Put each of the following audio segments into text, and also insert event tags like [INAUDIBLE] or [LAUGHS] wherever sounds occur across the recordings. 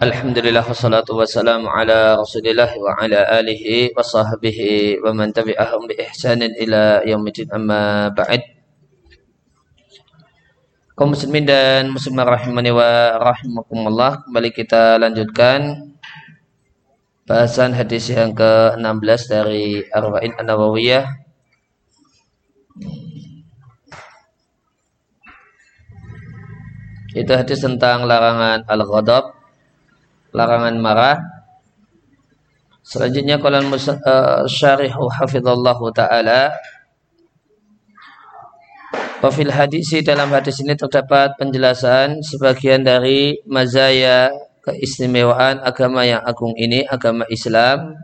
Alhamdulillah wassalatu wassalamu ala rasulillah wa ala alihi wa sahbihi wa man tabi'ahum bi ihsanin ila yaumidin amma ba'd. Kaum muslimin dan muslimah rahimani wa rahimakumullah kembali kita lanjutkan bahasan hadis yang ke-16 dari Arba'in An-Nawawiyah. Itu hadis tentang larangan al-ghadab larangan marah. Selanjutnya kalau uh, syarihu hafizallahu taala Wafil hadisi dalam hadis ini terdapat penjelasan sebagian dari mazaya keistimewaan agama yang agung ini, agama Islam.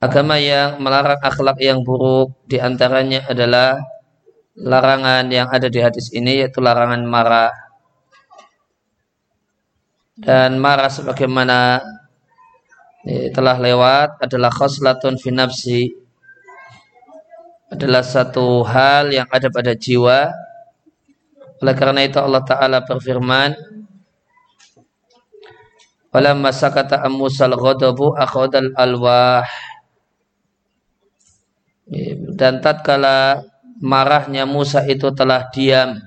Agama yang melarang akhlak yang buruk di antaranya adalah larangan yang ada di hadis ini yaitu larangan marah dan marah sebagaimana telah lewat adalah khoslatun fi nafsi. Adalah satu hal yang ada pada jiwa. Oleh karena itu Allah Ta'ala berfirman Walamma sakata ammusal ghadabu akhadal alwah dan tatkala marahnya Musa itu telah diam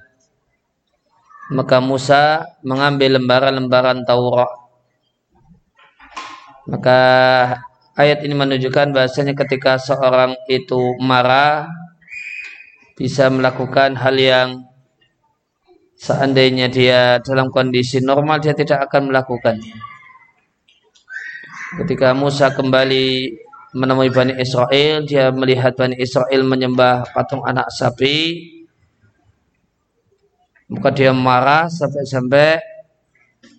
maka Musa mengambil lembaran-lembaran Taurat. Maka ayat ini menunjukkan bahasanya ketika seorang itu marah bisa melakukan hal yang seandainya dia dalam kondisi normal dia tidak akan melakukannya. Ketika Musa kembali menemui Bani Israel, dia melihat Bani Israel menyembah patung anak sapi, maka dia marah sampai-sampai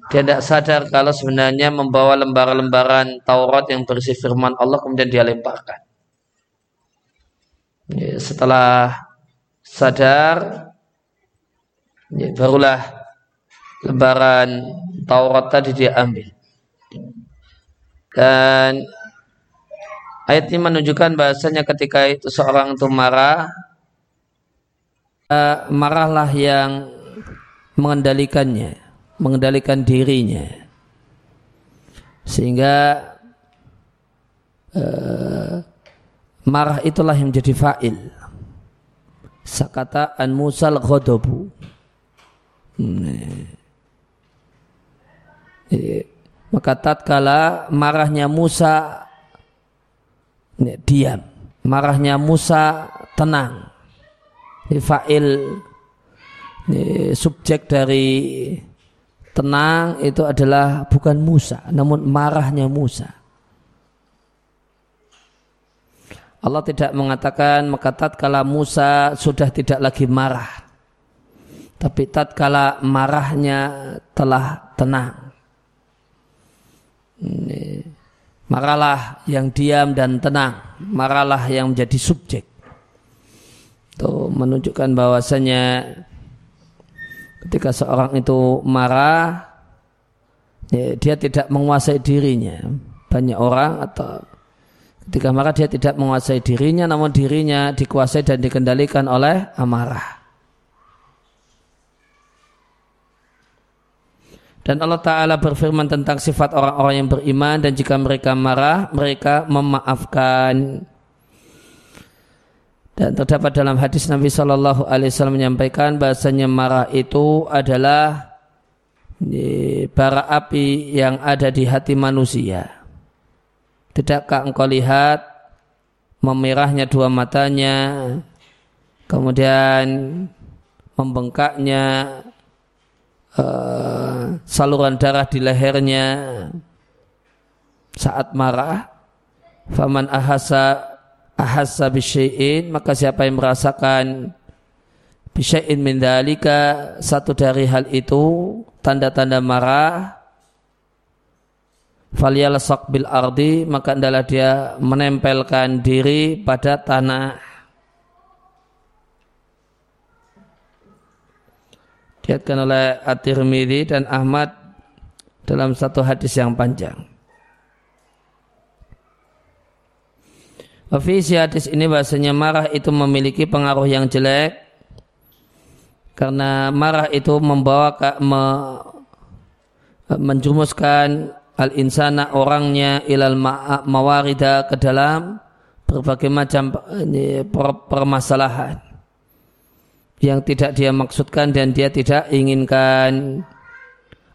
dia tidak sadar kalau sebenarnya membawa lembaran-lembaran Taurat yang berisi firman Allah kemudian dia lemparkan. Ya, setelah sadar, ya, barulah lembaran Taurat tadi dia ambil. Dan ayat ini menunjukkan bahasanya ketika itu seorang itu marah, marahlah yang mengendalikannya, mengendalikan dirinya. Sehingga uh, marah itulah yang menjadi fa'il. Sakata an musal ghadabu. Maka tatkala marahnya Musa diam, marahnya Musa tenang. Fa'il subjek dari tenang itu adalah bukan Musa, namun marahnya Musa. Allah tidak mengatakan maka tatkala Musa sudah tidak lagi marah. Tapi tatkala marahnya telah tenang. Marahlah yang diam dan tenang. Marahlah yang menjadi subjek. Itu menunjukkan bahwasanya Ketika seorang itu marah, ya, dia tidak menguasai dirinya. Banyak orang atau ketika marah dia tidak menguasai dirinya, namun dirinya dikuasai dan dikendalikan oleh amarah. Dan Allah Ta'ala berfirman tentang sifat orang-orang yang beriman dan jika mereka marah, mereka memaafkan dan terdapat dalam hadis Nabi Shallallahu Alaihi Wasallam menyampaikan bahasanya marah itu adalah bara api yang ada di hati manusia. Tidakkah engkau lihat memerahnya dua matanya, kemudian membengkaknya uh, saluran darah di lehernya saat marah? Faman ahasa ahassa bisyai'in maka siapa yang merasakan bisyai'in min dalika satu dari hal itu tanda-tanda marah falyalsaq bil ardi maka adalah dia menempelkan diri pada tanah. Diatkan oleh At-Tirmidzi dan Ahmad dalam satu hadis yang panjang Visi hadis ini bahasanya marah itu memiliki pengaruh yang jelek karena marah itu membawa me, menjumuskan al insana orangnya ilal mawarida ke dalam berbagai macam permasalahan yang tidak dia maksudkan dan dia tidak inginkan.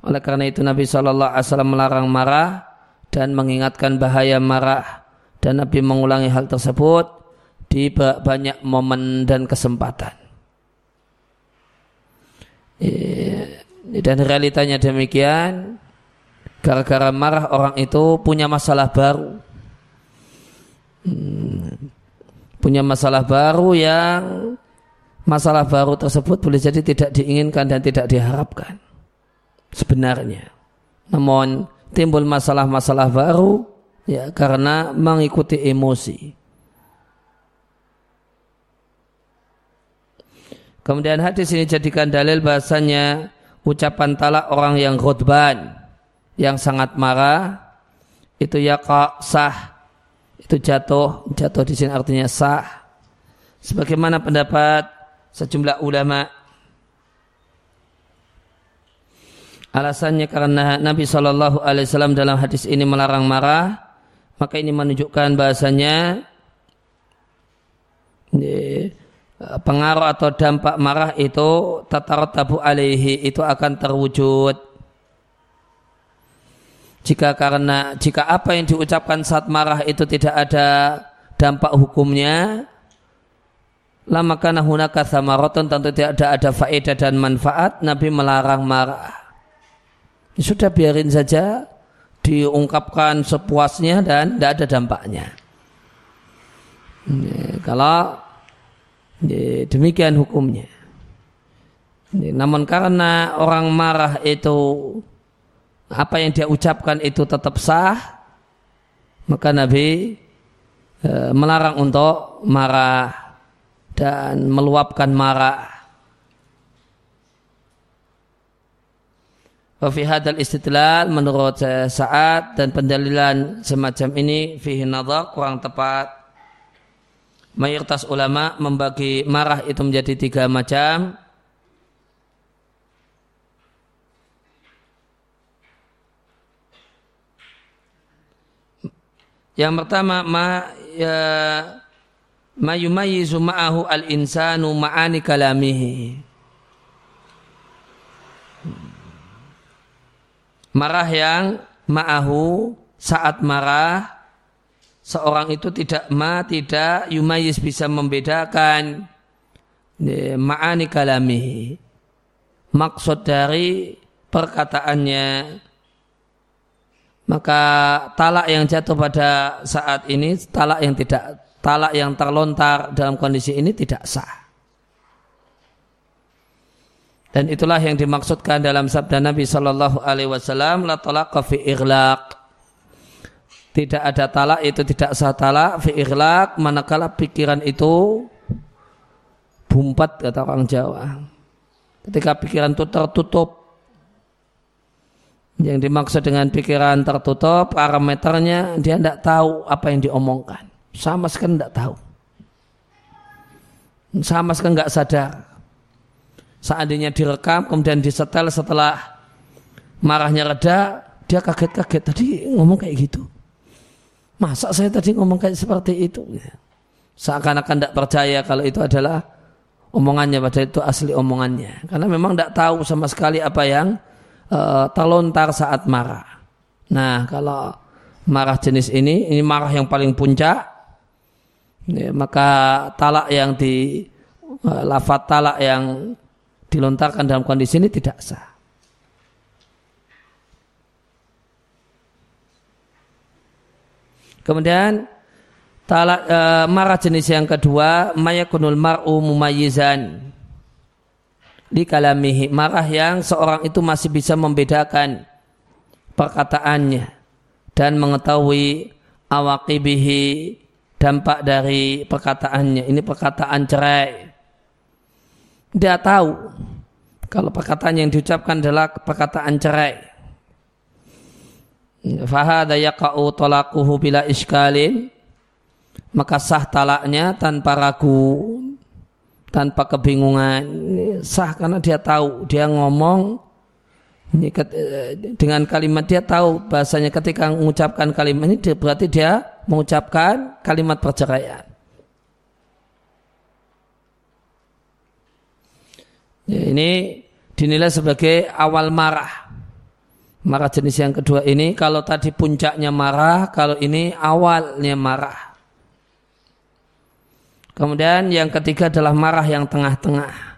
Oleh karena itu Nabi Wasallam melarang marah dan mengingatkan bahaya marah dan Nabi mengulangi hal tersebut di banyak momen dan kesempatan. Dan realitanya demikian, gara-gara marah orang itu punya masalah baru. Hmm. Punya masalah baru yang masalah baru tersebut boleh jadi tidak diinginkan dan tidak diharapkan sebenarnya. Namun timbul masalah-masalah baru ya karena mengikuti emosi. Kemudian hadis ini jadikan dalil bahasanya ucapan talak orang yang khutban yang sangat marah. Itu ya sah? Itu jatuh. Jatuh di sini artinya sah. Sebagaimana pendapat sejumlah ulama. Alasannya karena Nabi Wasallam dalam hadis ini melarang marah maka ini menunjukkan bahasanya pengaruh atau dampak marah itu tatarot tabu alaihi itu akan terwujud. Jika karena jika apa yang diucapkan saat marah itu tidak ada dampak hukumnya lama karena hunaka samaroton tentu tidak ada ada faedah dan manfaat Nabi melarang marah. Sudah biarin saja diungkapkan sepuasnya dan tidak ada dampaknya ya, kalau ya, demikian hukumnya ya, namun karena orang marah itu apa yang dia ucapkan itu tetap sah maka Nabi e, melarang untuk marah dan meluapkan marah. Wafi hadal istidlal menurut saat dan pendalilan semacam ini fihi nadar kurang tepat. Mayoritas ulama membagi marah itu menjadi tiga macam. Yang pertama ma ya ma yumayyizu ma'ahu al-insanu ma'ani kalamihi. Marah yang ma'ahu saat marah seorang itu tidak ma tidak yumayyiz bisa membedakan ma'ani kalamihi. Maksud dari perkataannya maka talak yang jatuh pada saat ini talak yang tidak talak yang terlontar dalam kondisi ini tidak sah. Dan itulah yang dimaksudkan dalam sabda Nabi Shallallahu Alaihi Wasallam, la talak fi irlaq. Tidak ada talak itu tidak sah talak fi irlaq manakala pikiran itu bumpat kata orang Jawa. Ketika pikiran itu tertutup yang dimaksud dengan pikiran tertutup parameternya dia tidak tahu apa yang diomongkan sama sekali tidak tahu. Sama sekali nggak sadar. Seandainya direkam kemudian disetel setelah marahnya reda, dia kaget-kaget tadi ngomong kayak gitu. Masa saya tadi ngomong kayak seperti itu? Seakan-akan tidak percaya kalau itu adalah omongannya, padahal itu asli omongannya. Karena memang tidak tahu sama sekali apa yang uh, terlontar saat marah. Nah, kalau marah jenis ini, ini marah yang paling puncak, ya, maka talak yang di uh, lafat talak yang dilontarkan dalam kondisi ini tidak sah. Kemudian talak e, marah jenis yang kedua mayakunul mar'u mumayyizan di kalamihi marah yang seorang itu masih bisa membedakan perkataannya dan mengetahui awaqibihi dampak dari perkataannya. Ini perkataan cerai. Dia tahu kalau perkataan yang diucapkan adalah perkataan cerai. Fahada yaqa'u talaquhu bila iskalin. Maka sah talaknya tanpa ragu, tanpa kebingungan. Sah karena dia tahu, dia ngomong eh, dengan kalimat dia tahu bahasanya ketika mengucapkan kalimat ini berarti dia mengucapkan kalimat perceraian. Ya, ini dinilai sebagai awal marah. Marah jenis yang kedua ini kalau tadi puncaknya marah, kalau ini awalnya marah. Kemudian yang ketiga adalah marah yang tengah-tengah.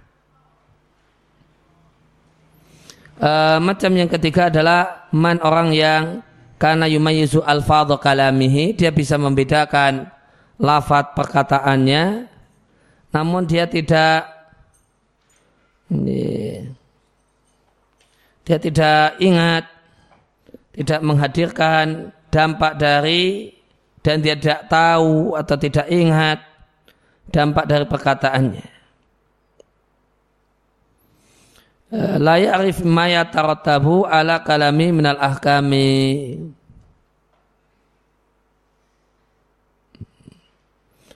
Uh, macam yang ketiga adalah man orang yang karena yumayizu alfadhu kalamihi dia bisa membedakan lafat perkataannya namun dia tidak dia tidak ingat tidak menghadirkan dampak dari dan dia tidak tahu atau tidak ingat dampak dari perkataannya. La ya'rif ma yatarattabu ala kalami minal ahkami.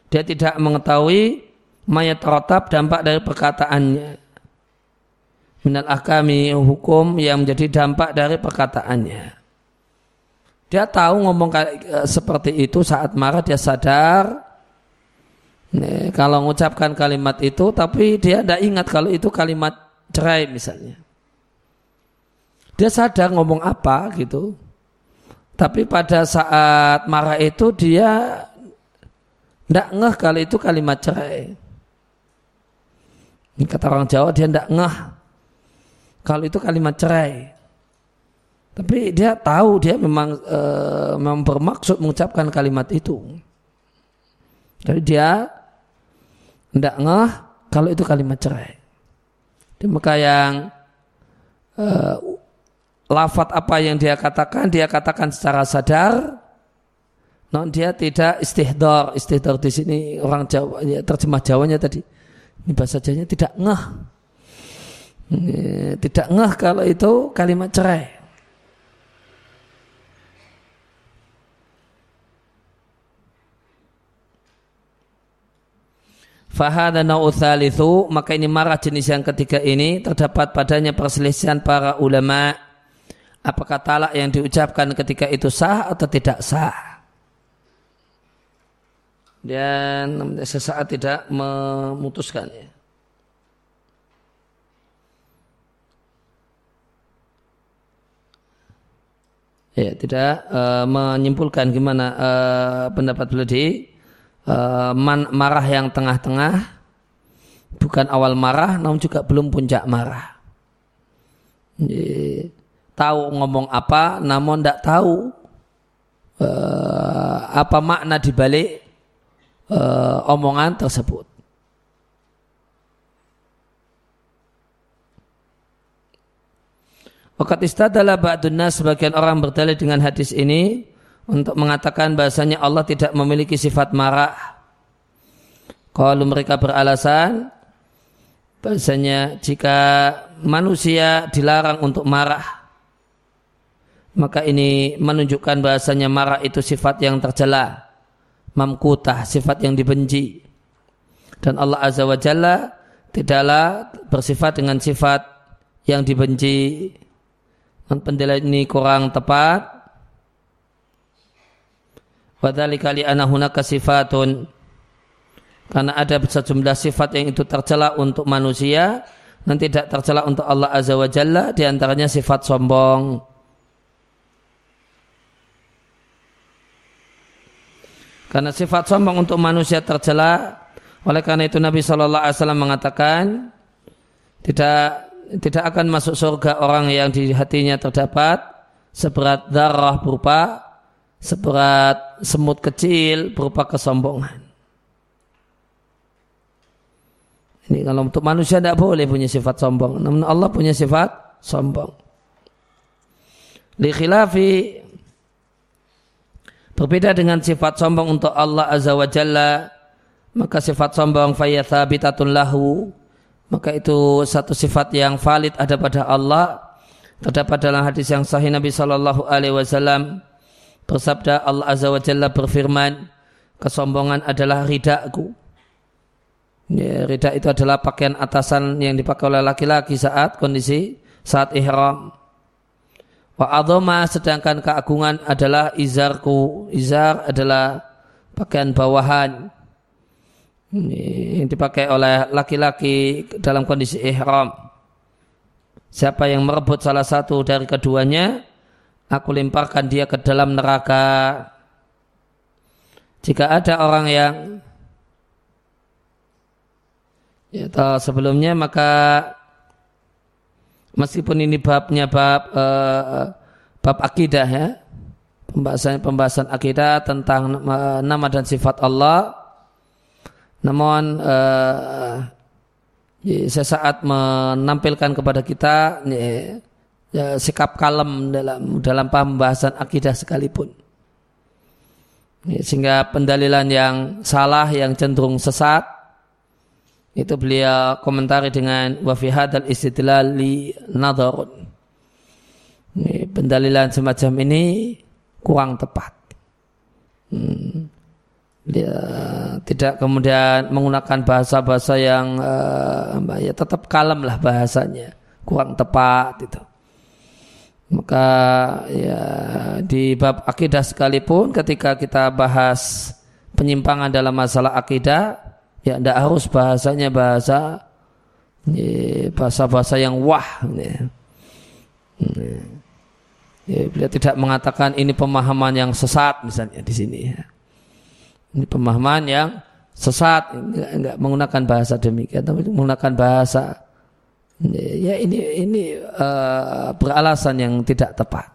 Dia tidak mengetahui mayat rotab dampak dari perkataannya minal ahkami hukum yang menjadi dampak dari perkataannya dia tahu ngomong eh, seperti itu saat marah dia sadar kalau mengucapkan kalimat itu tapi dia tidak ingat kalau itu kalimat cerai misalnya. Dia sadar ngomong apa gitu. Tapi pada saat marah itu dia tidak ngeh kalau itu kalimat cerai. Kata orang Jawa dia tidak ngeh kalau itu kalimat cerai. Tapi dia tahu dia memang e, memang bermaksud mengucapkan kalimat itu. Jadi dia tidak ngeh kalau itu kalimat cerai. Maka yang uh, lafat apa yang dia katakan, dia katakan secara sadar, non dia tidak istihdar. Istihdar di sini orang Jawa, ya, terjemah Jawanya tadi. Ini bahasa Jawanya tidak ngeh. Tidak ngeh kalau itu kalimat cerai. Fahada na'uthalithu, maka ini marah jenis yang ketiga ini terdapat padanya perselisihan para ulama apakah talak yang diucapkan ketika itu sah atau tidak sah. Dan sesaat tidak memutuskan ya. Tidak uh, menyimpulkan gimana uh, pendapat beliau di uh, marah yang tengah-tengah bukan awal marah namun juga belum puncak marah tahu ngomong apa namun tidak tahu uh, apa makna dibalik uh, omongan tersebut Wakat istadalah ba'dun sebagian orang berdalil dengan hadis ini untuk mengatakan bahasanya Allah tidak memiliki sifat marah. Kalau mereka beralasan bahasanya jika manusia dilarang untuk marah maka ini menunjukkan bahasanya marah itu sifat yang tercela, mamkutah, sifat yang dibenci. Dan Allah Azza wa Jalla tidaklah bersifat dengan sifat yang dibenci. Penilaian ini kurang tepat Wadhalika li'anna hunaka sifatun karena ada sejumlah sifat yang itu tercela untuk manusia dan tidak tercela untuk Allah Azza wa Jalla di antaranya sifat sombong. Karena sifat sombong untuk manusia tercela, oleh karena itu Nabi Shallallahu Alaihi Wasallam mengatakan tidak tidak akan masuk surga orang yang di hatinya terdapat seberat darah berupa seberat semut kecil berupa kesombongan. Ini kalau untuk manusia tidak boleh punya sifat sombong. Namun Allah punya sifat sombong. Li khilafi berbeda dengan sifat sombong untuk Allah Azza wa Jalla maka sifat sombong fayathabitatun lahu maka itu satu sifat yang valid ada pada Allah terdapat dalam hadis yang sahih Nabi Shallallahu Alaihi Wasallam Bersabda Allah Azza wa Jalla berfirman, kesombongan adalah ridaku. Ya, rida itu adalah pakaian atasan yang dipakai oleh laki-laki saat kondisi saat ihram. Wa adoma sedangkan keagungan adalah izarku. Izar adalah pakaian bawahan yang dipakai oleh laki-laki dalam kondisi ihram. Siapa yang merebut salah satu dari keduanya, aku lemparkan dia ke dalam neraka. Jika ada orang yang ya, sebelumnya maka meskipun ini babnya bab uh, bab akidah ya pembahasan pembahasan akidah tentang uh, nama dan sifat Allah namun uh, sesaat menampilkan kepada kita ya, ya, sikap kalem dalam dalam pembahasan akidah sekalipun ya, sehingga pendalilan yang salah yang cenderung sesat itu beliau komentari dengan wa fi hadzal istidlali nadharun. Pendalilan semacam ini kurang tepat. Hmm. Dia tidak kemudian menggunakan bahasa-bahasa yang uh, ya tetap kalem lah bahasanya, kurang tepat itu. Maka ya di bab akidah sekalipun ketika kita bahas penyimpangan dalam masalah akidah Ya, tidak harus bahasanya bahasa bahasa-bahasa yang wah. Ya. Ya, beliau tidak mengatakan ini pemahaman yang sesat misalnya di sini. Ya. Ini pemahaman yang sesat, enggak, enggak menggunakan bahasa demikian, tapi menggunakan bahasa ya ini ini uh, beralasan yang tidak tepat.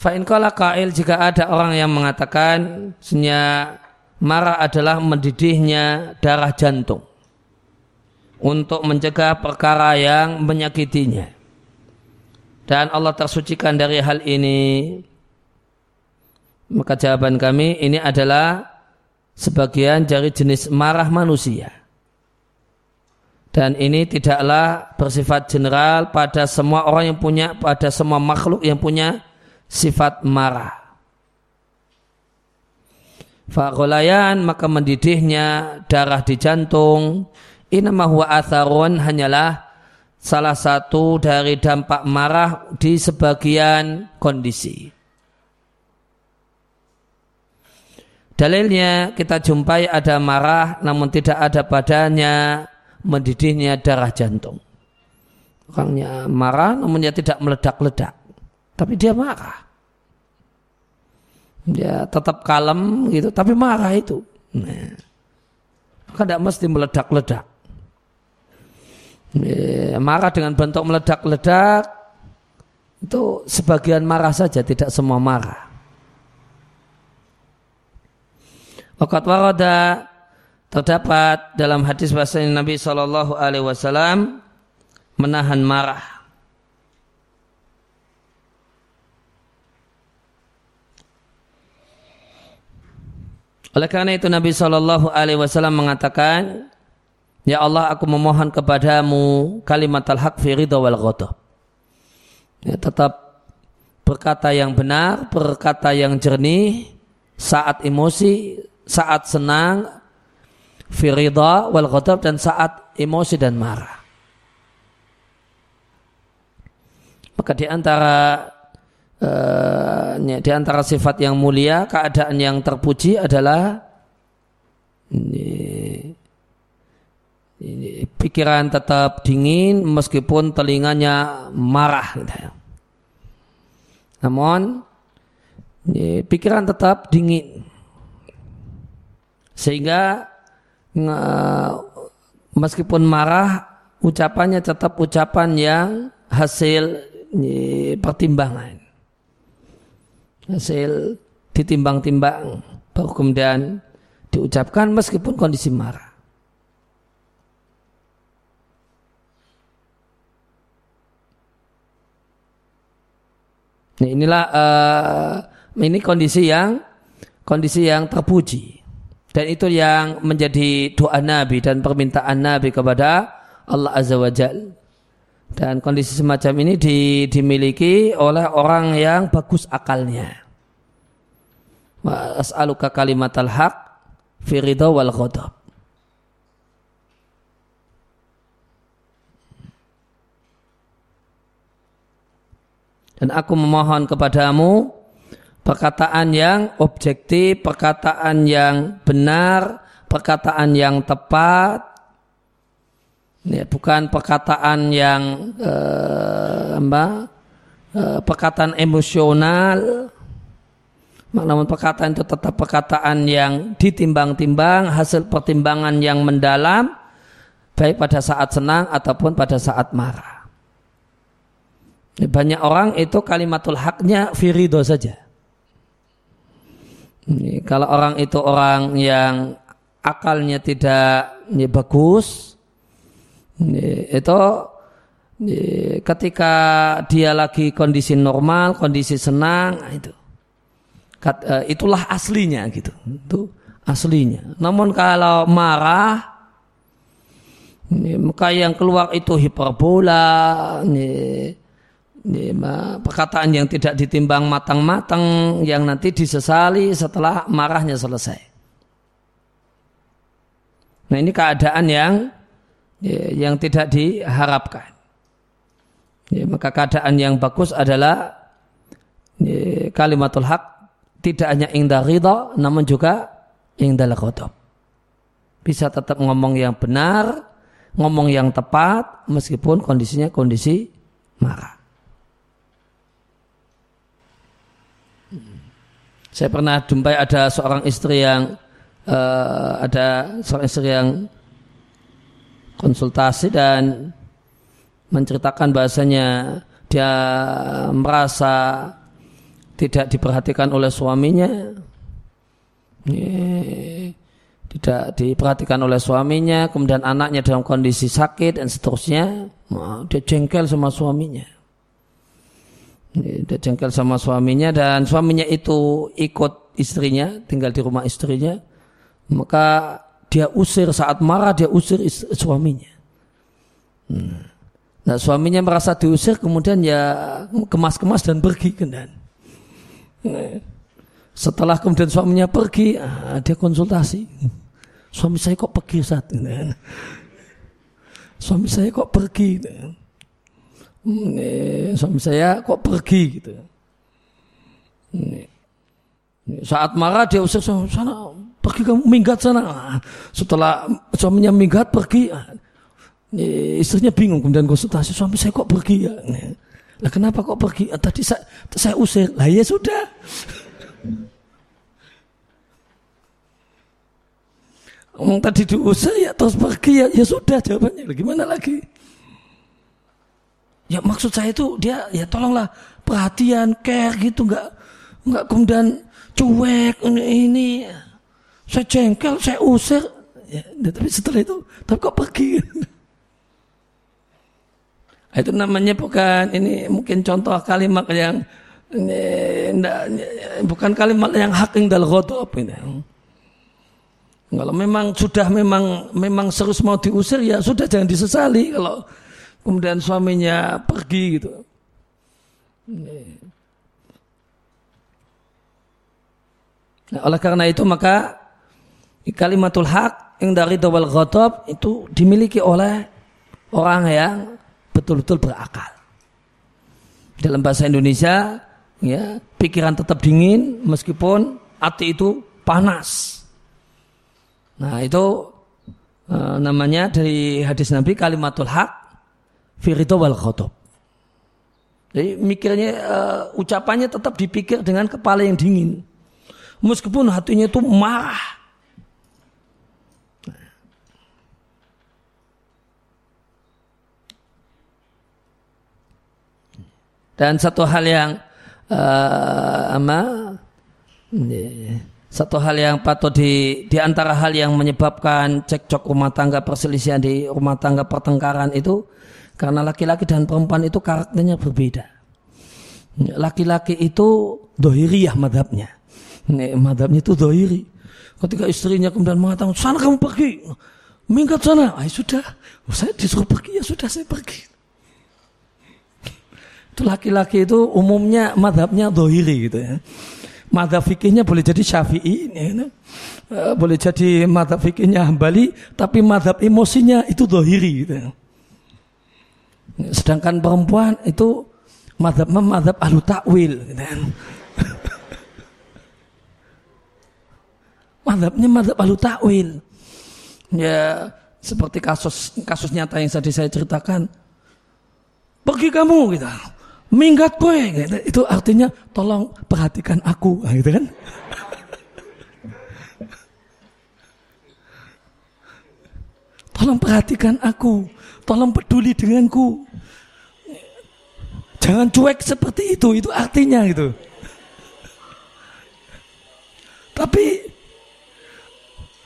Fa'in kala kail jika ada orang yang mengatakan senyap marah adalah mendidihnya darah jantung untuk mencegah perkara yang menyakitinya. Dan Allah tersucikan dari hal ini. Maka jawaban kami ini adalah sebagian dari jenis marah manusia. Dan ini tidaklah bersifat general pada semua orang yang punya, pada semua makhluk yang punya sifat marah. Fakolayan maka mendidihnya darah di jantung. Inama huwa atharun hanyalah salah satu dari dampak marah di sebagian kondisi. Dalilnya kita jumpai ada marah namun tidak ada padanya mendidihnya darah jantung. Orangnya marah namun dia tidak meledak-ledak. Tapi dia marah dia tetap kalem gitu tapi marah itu nah, maka tidak mesti meledak-ledak ya, marah dengan bentuk meledak-ledak itu sebagian marah saja tidak semua marah Waqat warada terdapat dalam hadis bahasa Nabi Shallallahu Alaihi Wasallam menahan marah Oleh karena itu Nabi Shallallahu Alaihi Wasallam mengatakan, Ya Allah aku memohon kepadamu kalimat al-haq fi ridha wal ghadab. Ya, tetap berkata yang benar, berkata yang jernih, saat emosi, saat senang, fi ridha wal ghadab dan saat emosi dan marah. Maka di antara uh, di antara sifat yang mulia, keadaan yang terpuji adalah ini, ini, pikiran tetap dingin meskipun telinganya marah. Gitu. Ya. Namun ini, pikiran tetap dingin sehingga meskipun marah ucapannya tetap ucapan yang hasil pertimbangan hasil ditimbang-timbang baru kemudian diucapkan meskipun kondisi marah. Nah, inilah uh, ini kondisi yang kondisi yang terpuji dan itu yang menjadi doa Nabi dan permintaan Nabi kepada Allah Azza wa Jalla. Dan kondisi semacam ini di, dimiliki oleh orang yang bagus akalnya. As'aluka kalimat al-haq fi wal ghadab. Dan aku memohon kepadamu perkataan yang objektif, perkataan yang benar, perkataan yang tepat, ya, bukan perkataan yang eh, apa, eh, perkataan emosional, namun perkataan itu tetap perkataan yang ditimbang-timbang, hasil pertimbangan yang mendalam, baik pada saat senang ataupun pada saat marah. Banyak orang itu kalimatul haknya firido saja. Ini, kalau orang itu orang yang akalnya tidak ini, bagus, ini, itu ini, ketika dia lagi kondisi normal, kondisi senang, nah itu e, itulah aslinya gitu. Itu aslinya. Namun kalau marah, ini, maka yang keluar itu hiperbola, ini, perkataan yang tidak ditimbang matang-matang yang nanti disesali setelah marahnya selesai. Nah ini keadaan yang yang tidak diharapkan. Ya, maka keadaan yang bagus adalah ya, kalimatul hak tidak hanya indah ridho namun juga indah ghadab. Bisa tetap ngomong yang benar, ngomong yang tepat meskipun kondisinya kondisi marah. Saya pernah jumpai ada seorang istri yang uh, ada seorang istri yang konsultasi dan menceritakan bahasanya. Dia merasa tidak diperhatikan oleh suaminya. Tidak diperhatikan oleh suaminya. Kemudian anaknya dalam kondisi sakit dan seterusnya. Dia jengkel sama suaminya dia jengkel sama suaminya dan suaminya itu ikut istrinya, tinggal di rumah istrinya. Maka dia usir saat marah dia usir istri, suaminya. Hmm. Nah suaminya merasa diusir kemudian ya kemas-kemas dan pergi kan. Setelah kemudian suaminya pergi, ah, dia konsultasi. Suami saya kok pergi saat ini? Suami saya kok pergi? Ini, suami saya kok pergi gitu. Ini. Saat marah dia usir sana pergi kamu minggat sana. Setelah suaminya minggat pergi, ini, istrinya bingung kemudian konsultasi suami saya kok pergi ya. Lah kenapa kok pergi? Ah, tadi saya, saya usir. Lah ya sudah. [LAUGHS] Ngomong tadi diusir ya terus pergi ya, ya sudah jawabannya. Gimana lagi? Ya maksud saya itu dia ya tolonglah perhatian, care gitu nggak nggak kemudian cuek ini, ini. Saya jengkel, saya usir. Ya, tapi setelah itu, tapi kok pergi? [LAUGHS] itu namanya bukan ini mungkin contoh kalimat yang ini, enggak, bukan kalimat yang hak dal ghadab ini. Kalau memang sudah memang memang serius mau diusir ya sudah jangan disesali kalau kemudian suaminya pergi gitu. Nah, oleh karena itu maka kalimatul hak yang dari dawal ghadab itu dimiliki oleh orang yang betul-betul berakal. Dalam bahasa Indonesia, ya pikiran tetap dingin meskipun hati itu panas. Nah itu uh, namanya dari hadis Nabi kalimatul hak Firito wal khotob. Jadi mikirnya uh, ucapannya tetap dipikir dengan kepala yang dingin. Meskipun hatinya itu marah. Dan satu hal yang uh, ama, satu hal yang patut di, di antara hal yang menyebabkan cekcok rumah tangga perselisihan di rumah tangga pertengkaran itu karena laki-laki dan perempuan itu karakternya berbeda. Laki-laki itu dohiriyah madhabnya. Madhabnya itu dohiri. Ketika istrinya kemudian mengatakan, sana kamu pergi. Minggat sana. Ah, sudah. Oh, saya disuruh pergi, ya sudah saya pergi. Itu laki-laki itu umumnya madhabnya dohiri gitu ya. Madhab fikihnya boleh jadi syafi'i. Ya, uh, boleh jadi madhab fikihnya hambali. Tapi madhab emosinya itu dohiri gitu ya. Sedangkan perempuan itu madhab madhab ahlu takwil gitu kan. madhabnya madhab ahlu takwil. Ya seperti kasus kasus nyata yang tadi saya ceritakan. Pergi kamu gitu. Minggat gue gitu. itu artinya tolong perhatikan aku [LAUGHS] gitu kan. Tolong perhatikan aku. Tolong peduli denganku jangan cuek seperti itu itu artinya gitu. Tapi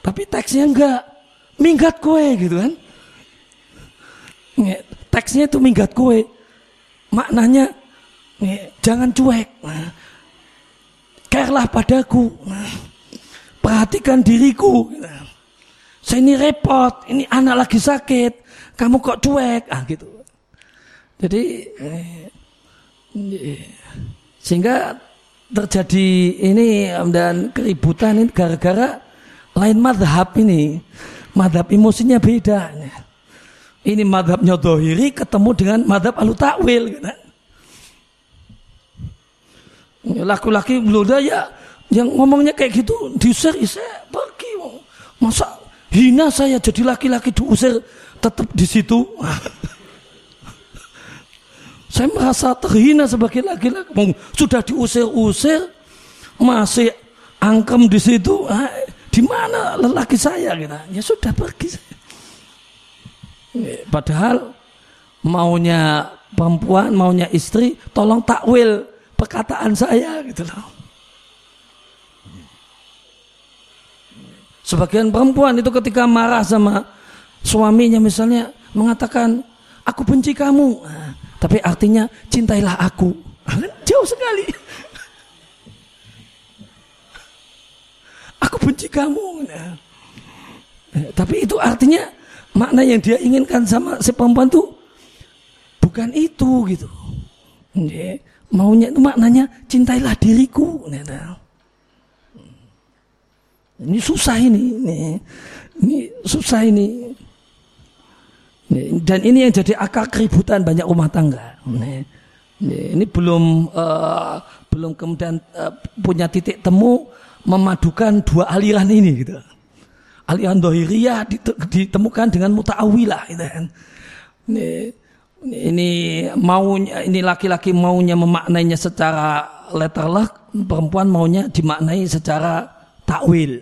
tapi teksnya enggak minggat kue gitu kan. Teksnya itu minggat kue. Maknanya jangan cuek. Carelah padaku. Perhatikan diriku. Saya ini repot ini anak lagi sakit kamu kok cuek? Ah gitu. Jadi sehingga terjadi ini dan keributan ini gara-gara lain madhab ini. Madhab emosinya beda. Ini madhabnya dohiri ketemu dengan madhab alu takwil. Gitu. Laki-laki beluda ya yang ngomongnya kayak gitu diusir, saya pergi. Masa hina saya jadi laki-laki diusir tetap di situ. [LAUGHS] saya merasa terhina sebagai laki-laki. Sudah diusir-usir, masih angkem di situ. Ah, di mana lelaki saya gitu ya sudah pergi padahal maunya perempuan maunya istri tolong takwil perkataan saya gitu loh sebagian perempuan itu ketika marah sama suaminya misalnya mengatakan aku benci kamu nah, tapi artinya cintailah aku [LAUGHS] jauh sekali aku benci kamu. Nah. Tapi itu artinya makna yang dia inginkan sama si perempuan itu bukan itu gitu. Maunya itu maknanya cintailah diriku. Nah. Ini susah ini, ini, ini susah ini. Dan ini yang jadi akar keributan banyak rumah tangga. Ini belum uh, belum kemudian uh, punya titik temu memadukan dua aliran ini gitu. Aliran dohiriyah ditemukan dengan muta'awilah gitu kan. Ini, ini maunya ini laki-laki maunya memaknainya secara letterlah, perempuan maunya dimaknai secara takwil.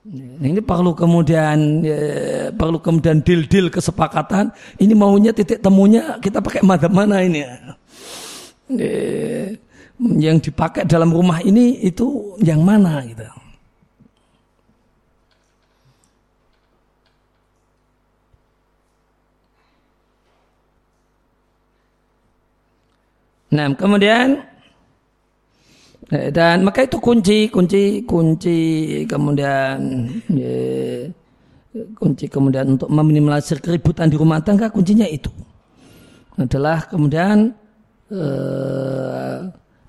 Ini perlu kemudian ya, perlu kemudian deal-deal kesepakatan. Ini maunya titik temunya kita pakai madhab mana ini? Ya yang dipakai dalam rumah ini itu yang mana gitu. Nah, kemudian dan maka itu kunci, kunci, kunci kemudian ya, kunci kemudian untuk meminimalisir keributan di rumah tangga kuncinya itu adalah kemudian eh,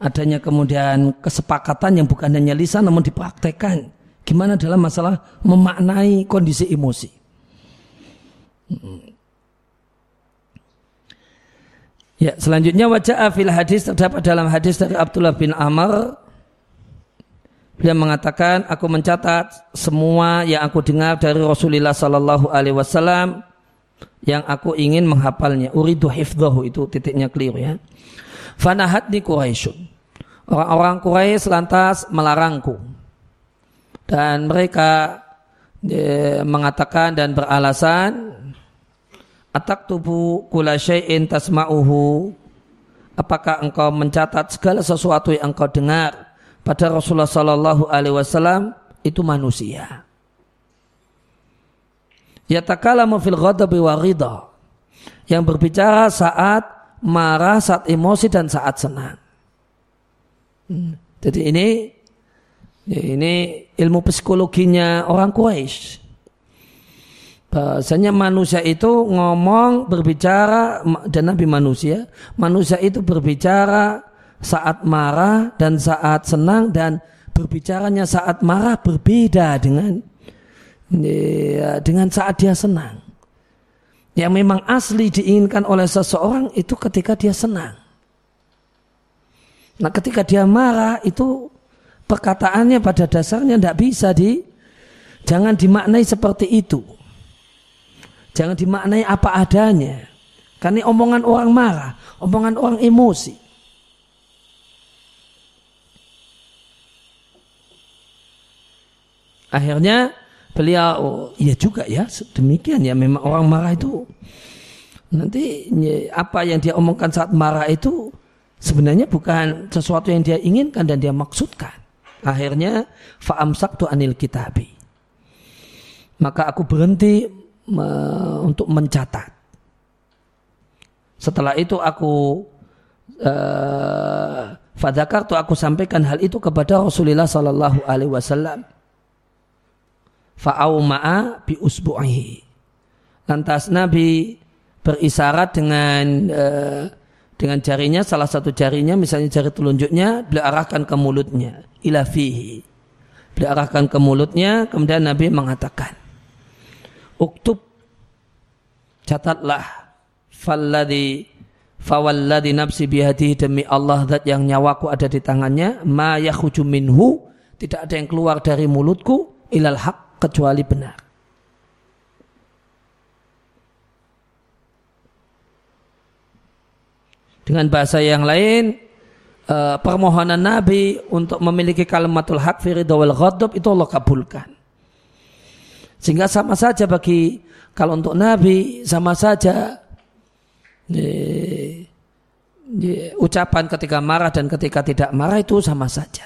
adanya kemudian kesepakatan yang bukan hanya lisan namun dipraktekkan. Gimana dalam masalah memaknai kondisi emosi. Ya, selanjutnya wajah fil hadis terdapat dalam hadis dari Abdullah bin Amr Beliau mengatakan, aku mencatat semua yang aku dengar dari Rasulullah Sallallahu Alaihi Wasallam yang aku ingin menghafalnya. Uridu hifdahu itu titiknya clear ya. Fanahatni Quraisyun. Orang-orang Quraisy lantas melarangku. Dan mereka e, mengatakan dan beralasan Atak tubuh kula syai'in tasma'uhu Apakah engkau mencatat segala sesuatu yang engkau dengar pada Rasulullah Sallallahu Alaihi Wasallam itu manusia. Yatakalamu fil ghadabi wa ridha. Yang berbicara saat marah, saat emosi dan saat senang. Jadi ini ini ilmu psikologinya orang Quraisy. Bahasanya manusia itu ngomong, berbicara, dan Nabi manusia, manusia itu berbicara saat marah dan saat senang dan berbicaranya saat marah berbeda dengan dengan saat dia senang. yang memang asli diinginkan oleh seseorang itu ketika dia senang. Nah ketika dia marah itu perkataannya pada dasarnya tidak bisa di jangan dimaknai seperti itu. Jangan dimaknai apa adanya. Karena omongan orang marah, omongan orang emosi. Akhirnya beliau, iya juga ya, demikian ya memang orang marah itu nanti apa yang dia omongkan saat marah itu sebenarnya bukan sesuatu yang dia inginkan dan dia maksudkan. Akhirnya faamsak tu anil kitabi. Maka aku berhenti me, untuk mencatat. Setelah itu aku uh, fadakar tu aku sampaikan hal itu kepada Rasulullah Sallallahu Alaihi Wasallam fa'auma'a bi usbu'ihi. Lantas Nabi berisarat dengan uh, dengan jarinya salah satu jarinya misalnya jari telunjuknya beliau arahkan ke mulutnya ila fihi. Beliau arahkan ke mulutnya kemudian Nabi mengatakan Uktub catatlah falladhi fawalladhi nafsi bihadihi demi Allah zat yang nyawaku ada di tangannya ma yakhuju minhu tidak ada yang keluar dari mulutku ilal haq kecuali benar. Dengan bahasa yang lain, eh, permohonan Nabi untuk memiliki kalimatul haq fi wal ghadab itu Allah kabulkan. Sehingga sama saja bagi kalau untuk Nabi sama saja eh, eh, ucapan ketika marah dan ketika tidak marah itu sama saja.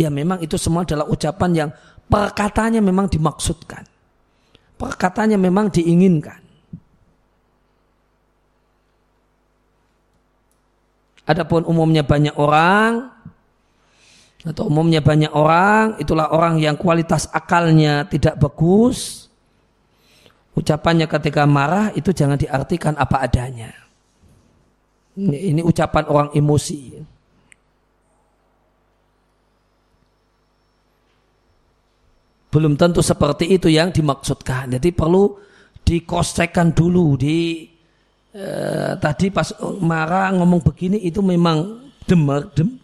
Ya memang itu semua adalah ucapan yang perkataannya memang dimaksudkan. Perkataannya memang diinginkan. Adapun umumnya banyak orang atau umumnya banyak orang itulah orang yang kualitas akalnya tidak bagus. Ucapannya ketika marah itu jangan diartikan apa adanya. Ini, ini ucapan orang emosi. belum tentu seperti itu yang dimaksudkan. Jadi perlu dikosekkan dulu di eh, tadi pas marah ngomong begini itu memang demer dem,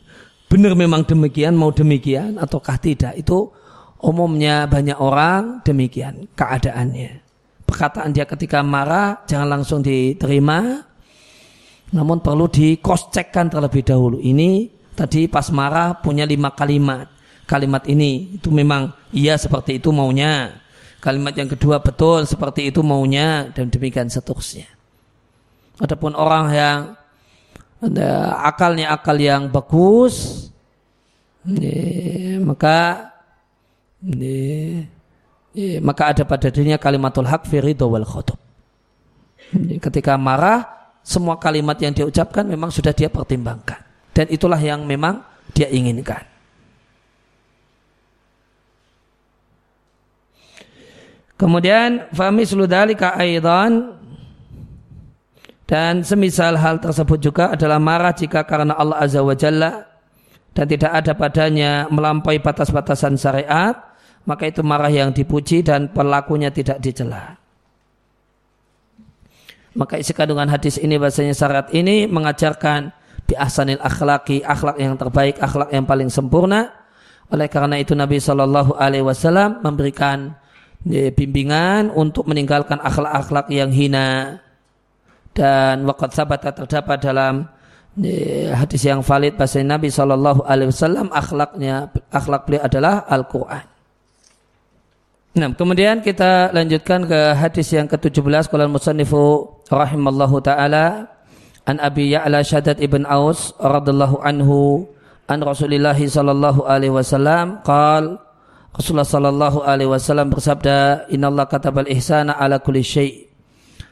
benar memang demikian mau demikian ataukah tidak itu umumnya banyak orang demikian keadaannya. Perkataan dia ketika marah jangan langsung diterima namun perlu dikosekkan terlebih dahulu. Ini tadi pas marah punya lima kalimat kalimat ini itu memang iya seperti itu maunya kalimat yang kedua betul seperti itu maunya dan demikian seterusnya adapun orang yang akalnya akal yang bagus. Ini, maka ini, ini, maka ada pada dirinya kalimatul haq fi wal khutub. Ketika marah semua kalimat yang diucapkan memang sudah dia pertimbangkan. Dan itulah yang memang dia inginkan. Kemudian fami suludalika aidan dan semisal hal tersebut juga adalah marah jika karena Allah Azza wa Jalla dan tidak ada padanya melampaui batas-batasan syariat, maka itu marah yang dipuji dan pelakunya tidak dicela. Maka isi kandungan hadis ini bahasanya syarat ini mengajarkan bi ahsanil akhlaki, akhlak yang terbaik, akhlak yang paling sempurna. Oleh karena itu Nabi Shallallahu alaihi wasallam memberikan bimbingan untuk meninggalkan akhlak-akhlak yang hina dan waqat sabat terdapat dalam hadis yang valid bahasa Nabi Shallallahu Alaihi Wasallam akhlaknya akhlak beliau adalah Al Quran. Nah, kemudian kita lanjutkan ke hadis yang ke-17 kalau musannifu rahimallahu taala an Abi Ya'la Shaddad ibn Aus radhiyallahu anhu an Rasulillah sallallahu alaihi wasallam qala Rasulullah sallallahu alaihi wasallam bersabda, "Innallaha katabal ihsana ala kulli syai."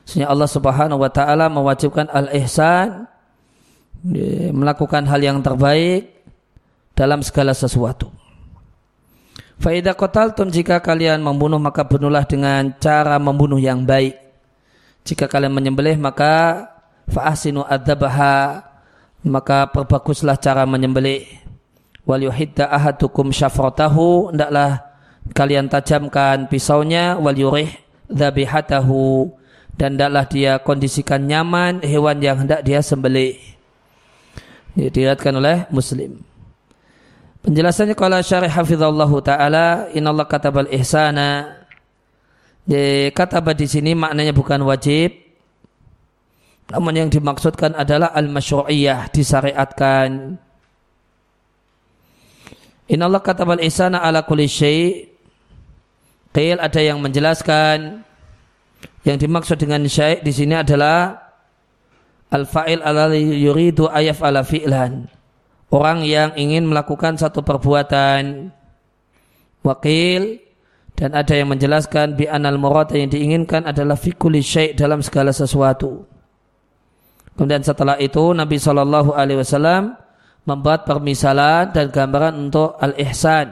Sesungguhnya Allah Subhanahu wa taala mewajibkan al-ihsan melakukan hal yang terbaik dalam segala sesuatu. Faidah qataltum jika kalian membunuh maka bunuhlah dengan cara membunuh yang baik. Jika kalian menyembelih maka fa'asinu adzabaha maka perbaguslah cara menyembelih wal yuhidda ahadukum syafratahu hendaklah kalian tajamkan pisaunya wal yurih dzabihatahu dan hendaklah dia kondisikan nyaman hewan yang hendak dia sembelih. Ini oleh Muslim. Penjelasannya kalau syarih hafizallahu taala inallah katabal ihsana. Jadi kata di sini maknanya bukan wajib. Namun yang dimaksudkan adalah al-masyru'iyah disyariatkan. Inallah katabal ihsana ala kulli syai' Qil ada yang menjelaskan yang dimaksud dengan syai' di sini adalah al-fa'il ala yuridu ayaf ala fi'lan. Orang yang ingin melakukan satu perbuatan wakil dan ada yang menjelaskan bi anal murad yang diinginkan adalah fi kulli syai' dalam segala sesuatu. Kemudian setelah itu Nabi Shallallahu alaihi wasallam membuat permisalan dan gambaran untuk al-ihsan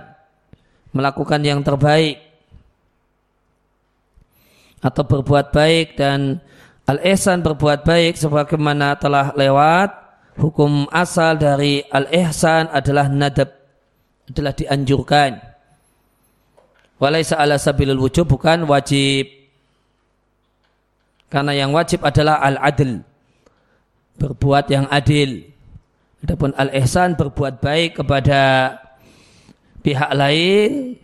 melakukan yang terbaik atau berbuat baik dan al-ihsan berbuat baik sebagaimana telah lewat hukum asal dari al-ihsan adalah nadab adalah dianjurkan. Walaisa ala sabilul wujub bukan wajib. Karena yang wajib adalah al-adl berbuat yang adil. Adapun al-ihsan berbuat baik kepada pihak lain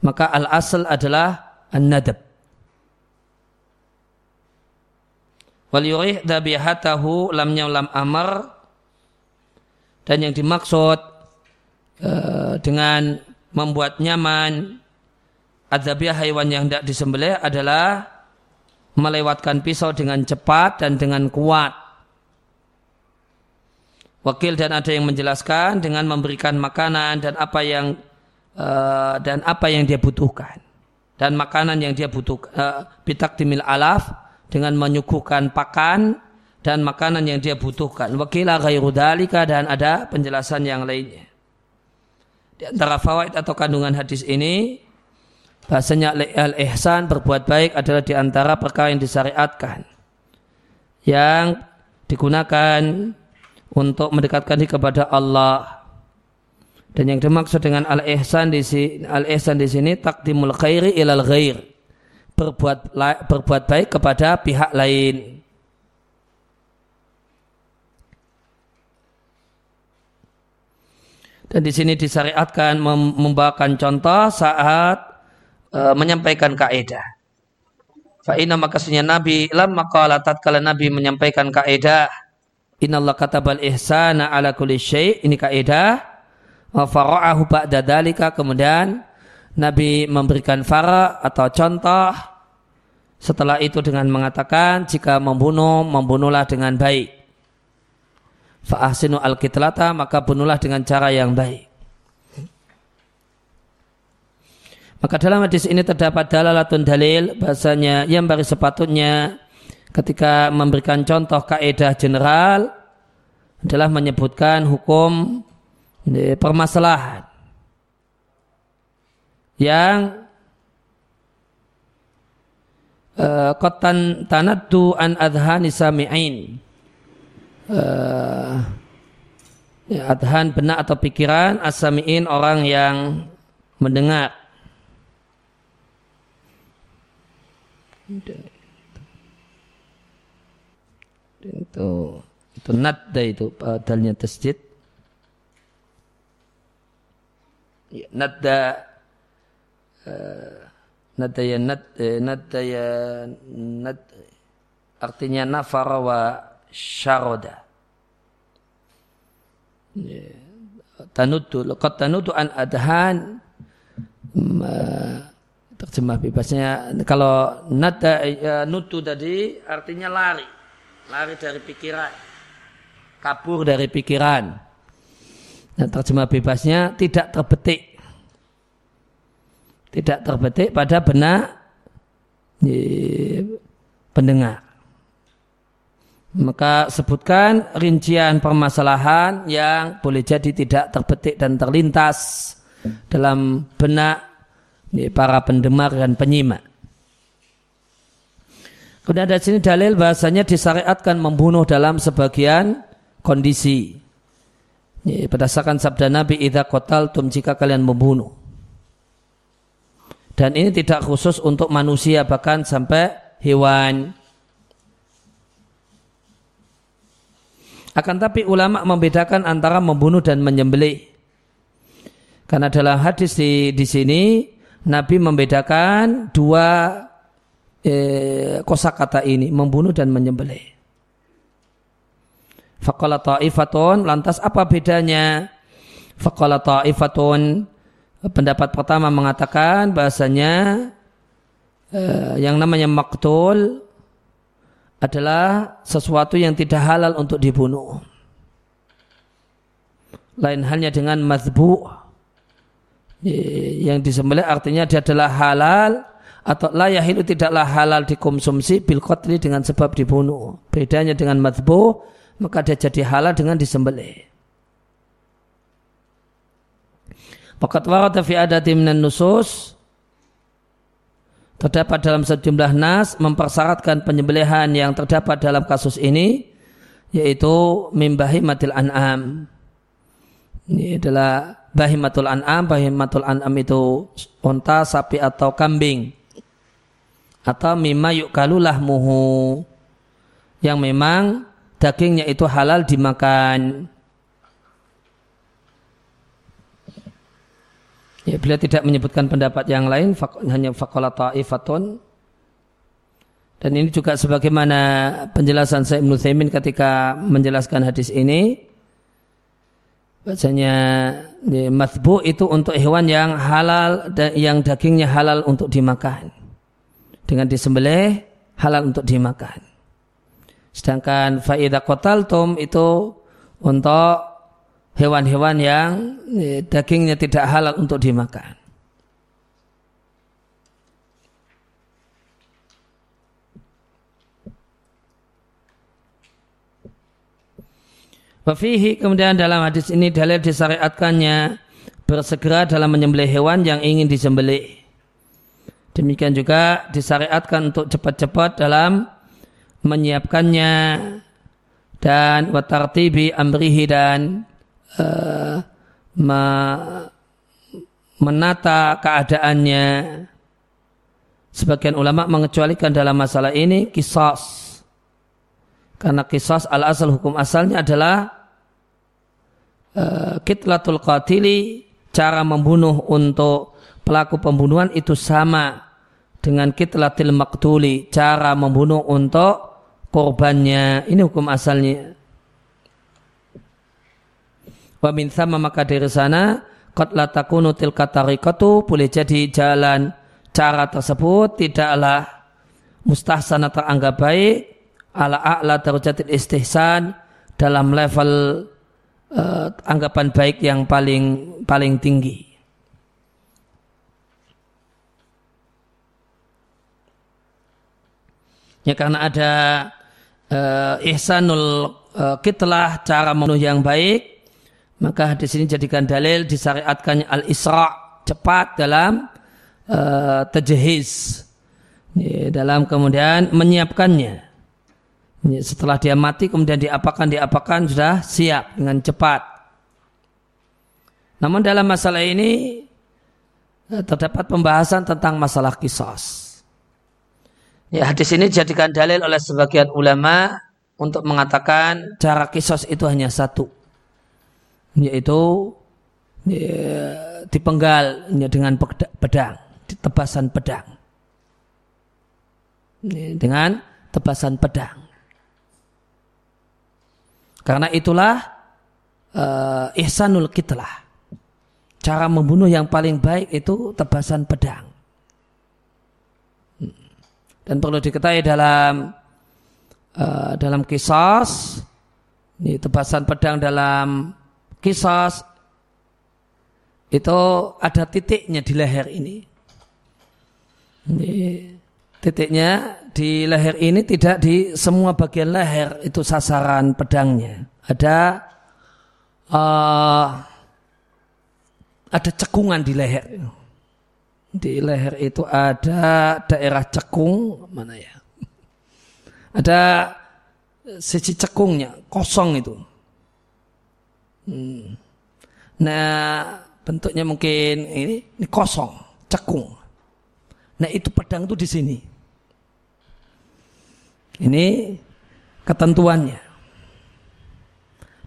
maka al-asl adalah an-nadab wal yurih dabihatahu lam lam amar dan yang dimaksud uh, dengan membuat nyaman adzabiyah hewan yang tidak disembelih adalah melewatkan pisau dengan cepat dan dengan kuat. Wakil dan ada yang menjelaskan dengan memberikan makanan dan apa yang uh, dan apa yang dia butuhkan dan makanan yang dia butuhkan uh, bitak timil alaf dengan menyuguhkan pakan dan makanan yang dia butuhkan. Wakilah ghairu dalika dan ada penjelasan yang lainnya. Di antara fawaid atau kandungan hadis ini, bahasanya al-ihsan berbuat baik adalah di antara perkara yang disyariatkan. Yang digunakan untuk mendekatkan diri kepada Allah. Dan yang dimaksud dengan al-ihsan di sini, al-ihsan di sini takdimul khairi ilal ghair berbuat berbuat baik kepada pihak lain. Dan di sini disyariatkan membawakan contoh saat e, menyampaikan kaidah. Fa'ina makasnya Nabi lam maqala tatkala Nabi menyampaikan kaidah Innallah katabal ihsana ala kulli syai' ini kaidah wa fara'ahu ba'da dalika kemudian Nabi memberikan fara atau contoh setelah itu dengan mengatakan jika membunuh, membunuhlah dengan baik. Fa'ahsinu al-kitlata maka bunuhlah dengan cara yang baik. Maka dalam hadis ini terdapat dalalatun dalil bahasanya yang bari sepatutnya ketika memberikan contoh kaidah general adalah menyebutkan hukum permasalahan yang uh, kotan tanaddu an adhani sami'in uh, ya, adhan benak atau pikiran asami'in orang yang mendengar. Itu. Itu nadda itu padalnya tasjid. Ya, nadda nadaya nad eh, nadaya nad artinya nafara wa syaroda. Tanutu lekat tanutu an adhan. Terjemah bebasnya kalau nada ya, nutu tadi artinya lari. Lari dari pikiran. Kabur dari pikiran. Dan terjemah bebasnya tidak terbetik tidak terbetik pada benak pendengar. Maka sebutkan rincian permasalahan yang boleh jadi tidak terbetik dan terlintas dalam benak para pendengar dan penyimak. Kemudian ada sini dalil bahasanya disyariatkan membunuh dalam sebagian kondisi. Berdasarkan sabda Nabi, "Idza qataltum jika kalian membunuh." Dan ini tidak khusus untuk manusia bahkan sampai hewan. Akan tapi ulama membedakan antara membunuh dan menyembelih. Karena dalam hadis di, di sini Nabi membedakan dua eh, kosakata ini, membunuh dan menyembelih. Faqala ta'ifatun, lantas apa bedanya? Faqala ta'ifatun, pendapat pertama mengatakan bahasanya eh, yang namanya maktul adalah sesuatu yang tidak halal untuk dibunuh. Lain halnya dengan mazbu yang disembelih artinya dia adalah halal atau layah itu tidaklah halal dikonsumsi bil dengan sebab dibunuh. Bedanya dengan mazbu maka dia jadi halal dengan disembelih. Fakat warata fi adati minan nusus terdapat dalam sejumlah nas mempersyaratkan penyembelihan yang terdapat dalam kasus ini yaitu mimbahimatil an'am. Ini adalah bahimatul an'am, bahimatul an'am itu unta, sapi atau kambing. Atau mimma yukalulah muhu yang memang dagingnya itu halal dimakan. Ya, beliau tidak menyebutkan pendapat yang lain, hanya fakola ta'ifatun. Dan ini juga sebagaimana penjelasan saya Ibn ketika menjelaskan hadis ini. Bahasanya ya, mathbu itu untuk hewan yang halal, dan yang dagingnya halal untuk dimakan. Dengan disembelih, halal untuk dimakan. Sedangkan fa'idah kotaltum itu untuk hewan-hewan yang eh, dagingnya tidak halal untuk dimakan. Wafihi kemudian dalam hadis ini dalil disyariatkannya bersegera dalam menyembelih hewan yang ingin disembelih. Demikian juga disyariatkan untuk cepat-cepat dalam menyiapkannya dan watartibi amrihi dan uh, menata keadaannya. Sebagian ulama mengecualikan dalam masalah ini kisos. Karena kisos al-asal hukum asalnya adalah uh, kitlatul qatili, cara membunuh untuk pelaku pembunuhan itu sama dengan kitlatil maktuli, cara membunuh untuk korbannya. Ini hukum asalnya. Wa min sama maka dari sana qad la takunu tilka tariqatu boleh jadi jalan cara tersebut tidaklah mustahsana teranggap baik ala a'la darajatil istihsan dalam level uh, anggapan baik yang paling paling tinggi. Ya karena ada uh, ihsanul uh, kitlah cara memenuhi yang baik maka hadis ini jadikan dalil disyariatkannya al-isra cepat dalam uh, tajhiz. Ya, dalam kemudian menyiapkannya. Ya, setelah dia mati kemudian diapakan diapakan sudah siap dengan cepat. Namun dalam masalah ini uh, terdapat pembahasan tentang masalah kisos. Ya hadis ini dijadikan dalil oleh sebagian ulama untuk mengatakan cara kisos itu hanya satu yaitu ya, dipenggal ya, dengan pedang, tebasan pedang. Ya, dengan tebasan pedang. Karena itulah uh, ihsanul kitlah. Cara membunuh yang paling baik itu tebasan pedang. Dan perlu diketahui dalam uh, dalam kisah, ini tebasan pedang dalam kisas itu ada titiknya di leher ini. ini titiknya di leher ini tidak di semua bagian leher itu sasaran pedangnya. Ada uh, ada cekungan di leher. Di leher itu ada daerah cekung mana ya? Ada sisi cekungnya kosong itu. Hmm. Nah, bentuknya mungkin ini, ini kosong, cekung. Nah, itu pedang itu di sini. Ini ketentuannya.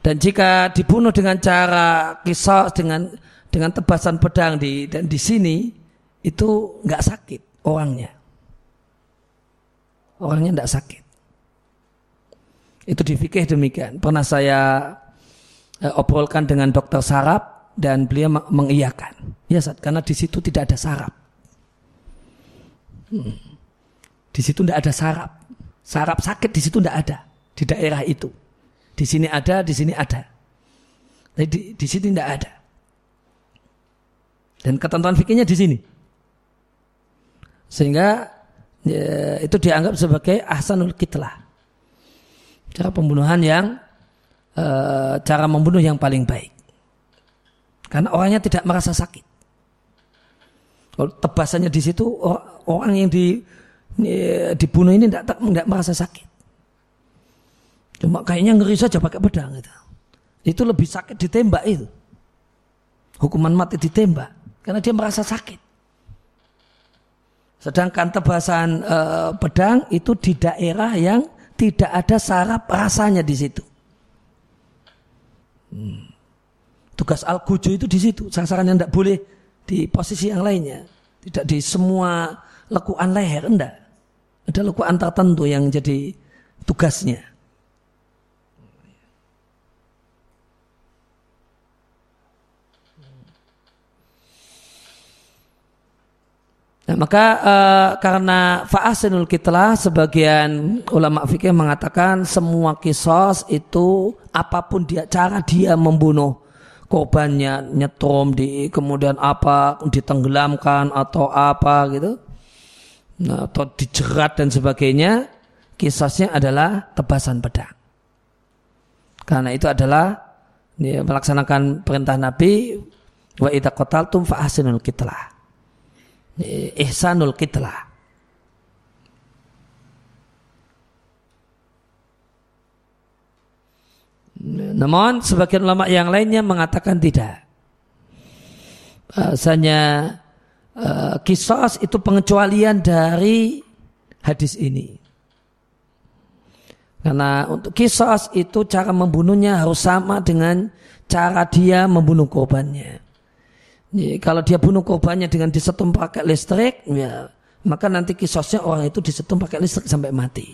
Dan jika dibunuh dengan cara kisah dengan dengan tebasan pedang di dan di sini itu nggak sakit orangnya. Orangnya nggak sakit. Itu di fikih demikian. Pernah saya obrolkan dengan dokter saraf dan beliau mengiyakan. Ya, saat karena di situ tidak ada saraf. Hmm. Di situ tidak ada saraf. Saraf sakit di situ tidak ada di daerah itu. Di sini ada, di sini ada. Tapi di, di sini tidak ada. Dan ketentuan fikirnya di sini. Sehingga ya, itu dianggap sebagai ahsanul kitlah. Cara pembunuhan yang e, cara membunuh yang paling baik. Karena orangnya tidak merasa sakit. Kalau tebasannya di situ orang yang di, dibunuh ini tidak, tidak merasa sakit. Cuma kayaknya ngeri saja pakai pedang itu. Itu lebih sakit ditembak itu. Hukuman mati ditembak karena dia merasa sakit. Sedangkan tebasan e, pedang itu di daerah yang tidak ada saraf rasanya di situ. Hmm. Tugas al itu di situ. Sasaran yang tidak boleh di posisi yang lainnya. Tidak di semua lekuan leher, enggak. Ada lekuan tertentu yang jadi tugasnya. Nah, maka uh, karena fa'asinul kitlah sebagian ulama fikih mengatakan semua kisos itu apa pun dia cara dia membunuh. Korbannya nyetrum di kemudian apa ditenggelamkan atau apa gitu. Nah, atau dijerat dan sebagainya kisosnya adalah tebasan pedang. Karena itu adalah ya, melaksanakan perintah Nabi wa idza qataltum fa ahsinul kitlah ihsanul kitlah. Namun sebagian ulama yang lainnya mengatakan tidak. Bahasanya uh, kisos itu pengecualian dari hadis ini. Karena untuk kisos itu cara membunuhnya harus sama dengan cara dia membunuh korbannya. Ya, kalau dia bunuh korbannya dengan disetum pakai listrik, ya, maka nanti kisosnya orang itu disetum pakai listrik sampai mati.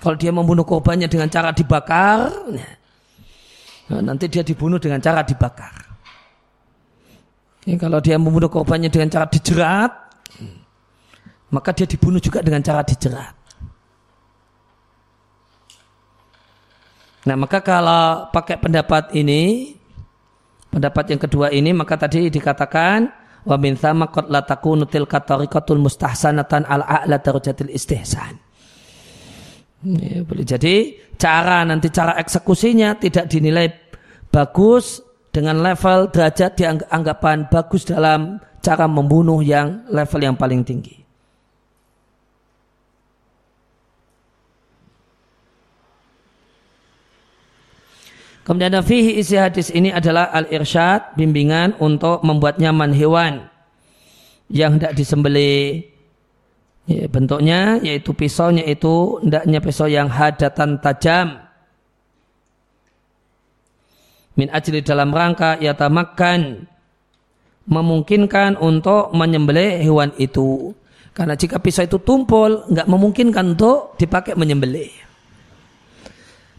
Kalau dia membunuh korbannya dengan cara dibakar, ya, nanti dia dibunuh dengan cara dibakar. Ya, kalau dia membunuh korbannya dengan cara dijerat, maka dia dibunuh juga dengan cara dijerat. Nah maka kalau pakai pendapat ini pendapat yang kedua ini maka tadi dikatakan wa min thama qad la takunu tilka tariqatul mustahsanatan al a'la darajatil istihsan. Ya, boleh jadi cara nanti cara eksekusinya tidak dinilai bagus dengan level derajat dianggapan bagus dalam cara membunuh yang level yang paling tinggi. Kemudian fihi isi hadis ini adalah al-irsyad, bimbingan untuk membuat nyaman hewan yang tidak disembeli Ya, bentuknya yaitu pisaunya itu hendaknya pisau yang hadatan tajam. Min ajli dalam rangka yatamakan memungkinkan untuk menyembelih hewan itu. Karena jika pisau itu tumpul, nggak memungkinkan untuk dipakai menyembelih.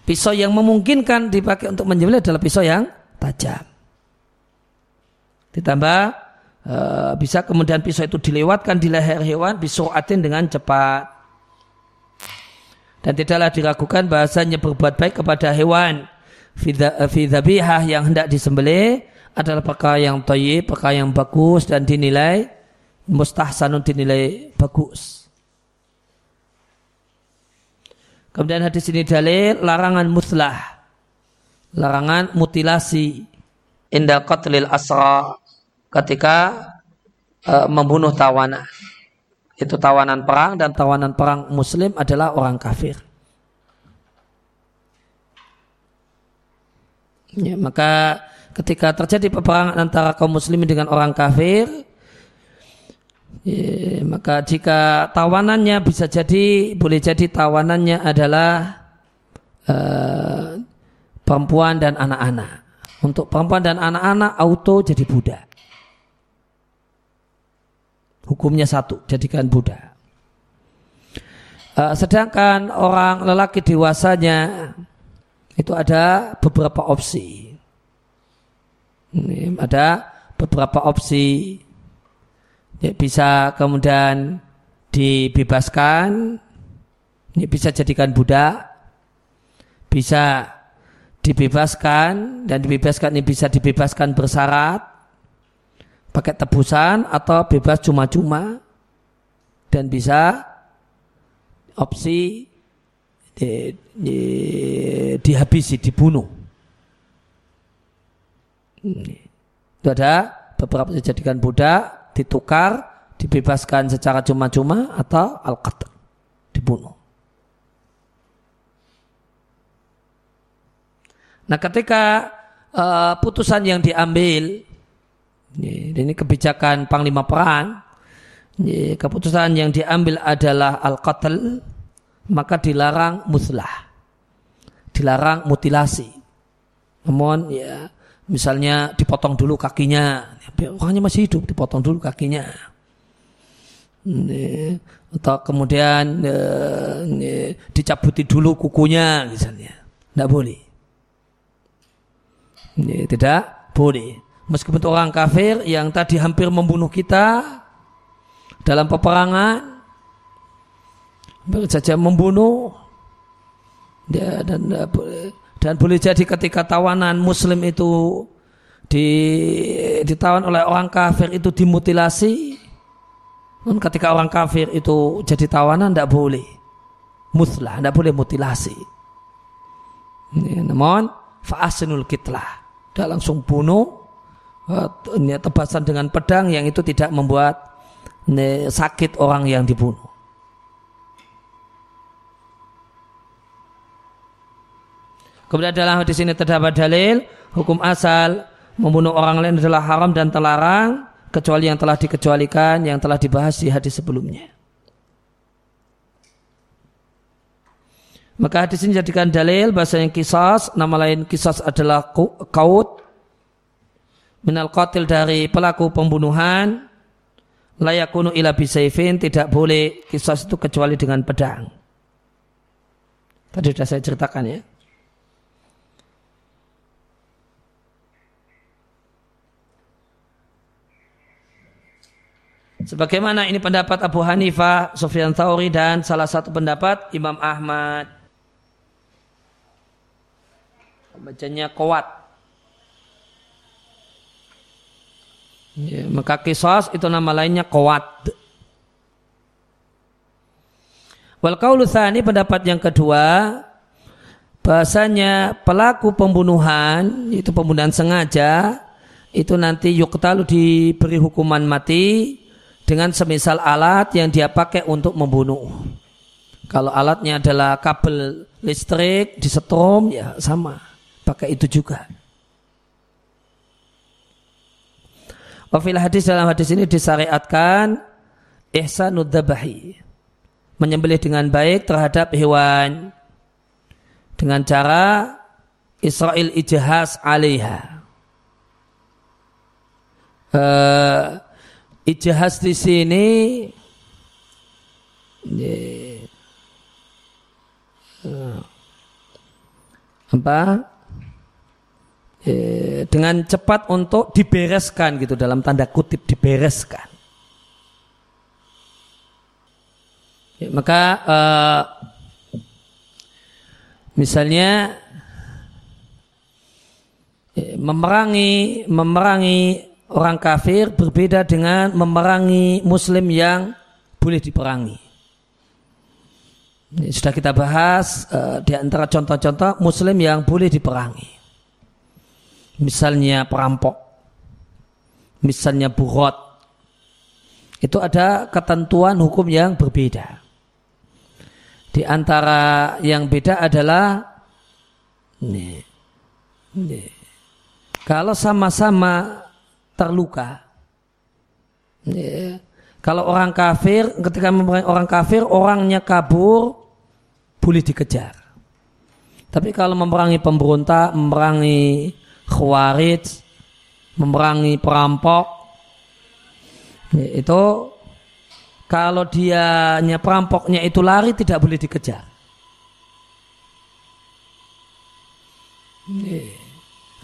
Pisau yang memungkinkan dipakai untuk menyembelih adalah pisau yang tajam. Ditambah e, bisa kemudian pisau itu dilewatkan di leher hewan atin dengan cepat. Dan tidaklah diragukan bahasanya berbuat baik kepada hewan fidhabihah yang hendak disembelih adalah perkara yang toyib, perkara yang bagus dan dinilai mustahsanun dinilai bagus. Kemudian hadis ini dalil larangan muslah. Larangan mutilasi indah qatlil asra ketika uh, membunuh tawanan. Itu tawanan perang dan tawanan perang muslim adalah orang kafir. Ya, maka ketika terjadi peperangan antara kaum muslimin dengan orang kafir, Ya, maka jika tawanannya bisa jadi boleh jadi tawanannya adalah uh, perempuan dan anak-anak. Untuk perempuan dan anak-anak auto jadi budak. Hukumnya satu, jadikan budak. Uh, sedangkan orang lelaki dewasanya itu ada beberapa opsi. Ini ada beberapa opsi. Ya, bisa kemudian dibebaskan, ini bisa jadikan budak, bisa dibebaskan dan dibebaskan ini bisa dibebaskan bersyarat pakai tebusan atau bebas cuma-cuma dan bisa opsi di, di, dihabisi dibunuh. Itu ada beberapa dijadikan budak ditukar dibebaskan secara cuma-cuma atau al dibunuh Nah ketika uh, putusan yang diambil, ini kebijakan Panglima Perang, keputusan yang diambil adalah al-qatl, maka dilarang muslah, dilarang mutilasi. Namun ya misalnya dipotong dulu kakinya, orangnya masih hidup, dipotong dulu kakinya. Atau kemudian ini, dicabuti dulu kukunya misalnya, tidak boleh. Tidak boleh. Meskipun orang kafir yang tadi hampir membunuh kita dalam peperangan, saja membunuh, ya, dan dan boleh jadi ketika tawanan Muslim itu di, ditawan oleh orang kafir itu dimutilasi, dan ketika orang kafir itu jadi tawanan tidak boleh muslah, tidak boleh mutilasi. Ini, namun fa'asinul kitlah tidak langsung bunuh ini tebasan dengan pedang yang itu tidak membuat sakit orang yang dibunuh. Kemudian dalam hadis ini terdapat dalil hukum asal membunuh orang lain adalah haram dan terlarang kecuali yang telah dikecualikan yang telah dibahas di hadis sebelumnya. Maka hadis ini jadikan dalil bahasa yang kisas, nama lain kisas adalah kaut, minal qatil dari pelaku pembunuhan, layakunu ila bisaifin, tidak boleh kisas itu kecuali dengan pedang. Tadi sudah saya ceritakan ya. Sebagaimana ini pendapat Abu Hanifah, Sufyan Thauri dan salah satu pendapat Imam Ahmad. bacanya kuat. Ya, maka kisos itu nama lainnya kuat. Wal kaulu pendapat yang kedua bahasanya pelaku pembunuhan itu pembunuhan sengaja itu nanti yuktalu diberi hukuman mati dengan semisal alat yang dia pakai untuk membunuh. Kalau alatnya adalah kabel listrik disetrum ya sama pakai itu juga. Wafil hadis dalam hadis ini disyariatkan ihsanud dabahi. Menyembelih dengan baik terhadap hewan. Dengan cara Israel ijahas alaiha. Uh, ijahas di sini apa Eh, dengan cepat untuk dibereskan gitu dalam tanda kutip dibereskan. Ya, maka uh, misalnya ya, memerangi memerangi orang kafir berbeda dengan memerangi muslim yang boleh diperangi. Ini sudah kita bahas uh, di antara contoh-contoh muslim yang boleh diperangi misalnya perampok, misalnya burot, itu ada ketentuan hukum yang berbeda. Di antara yang beda adalah nih, nih, kalau sama-sama terluka, nih, kalau orang kafir, ketika orang kafir, orangnya kabur, boleh dikejar. Tapi kalau memerangi pemberontak, memerangi khawarij, memerangi perampok, ya, itu kalau dia perampoknya itu lari tidak boleh dikejar. Ya.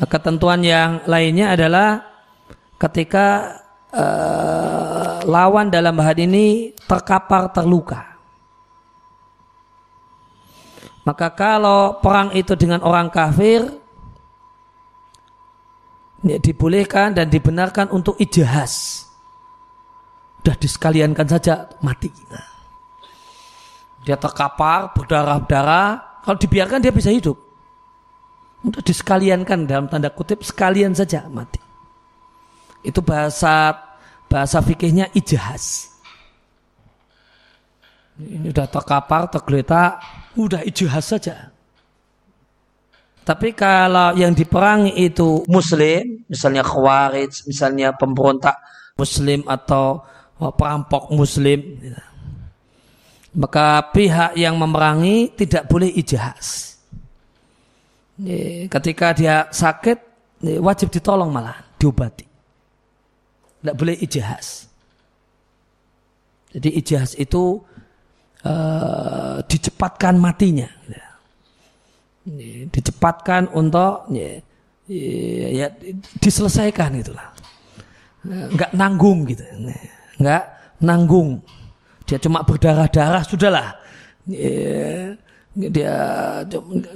Ketentuan yang lainnya adalah ketika uh, lawan dalam hal ini terkapar terluka. Maka kalau perang itu dengan orang kafir ya, dibolehkan dan dibenarkan untuk ijahas. Sudah disekaliankan saja mati. Dia terkapar, berdarah-darah. Kalau dibiarkan dia bisa hidup. Untuk disekaliankan dalam tanda kutip sekalian saja mati. Itu bahasa bahasa fikihnya ijahas. Ini sudah terkapar, tergeletak, udah ijihad saja. Tapi kalau yang diperangi itu muslim, misalnya khawarij, misalnya pemberontak muslim atau perampok muslim, maka pihak yang memerangi tidak boleh ijahas. Ketika dia sakit, wajib ditolong malah, diobati. Tidak boleh ijahas. Jadi ijahas itu uh, dicepatkan matinya. Dicepatkan untuk ya, ya, diselesaikan itulah. Enggak nanggung gitu. Enggak nanggung. Dia cuma berdarah-darah sudahlah. Dia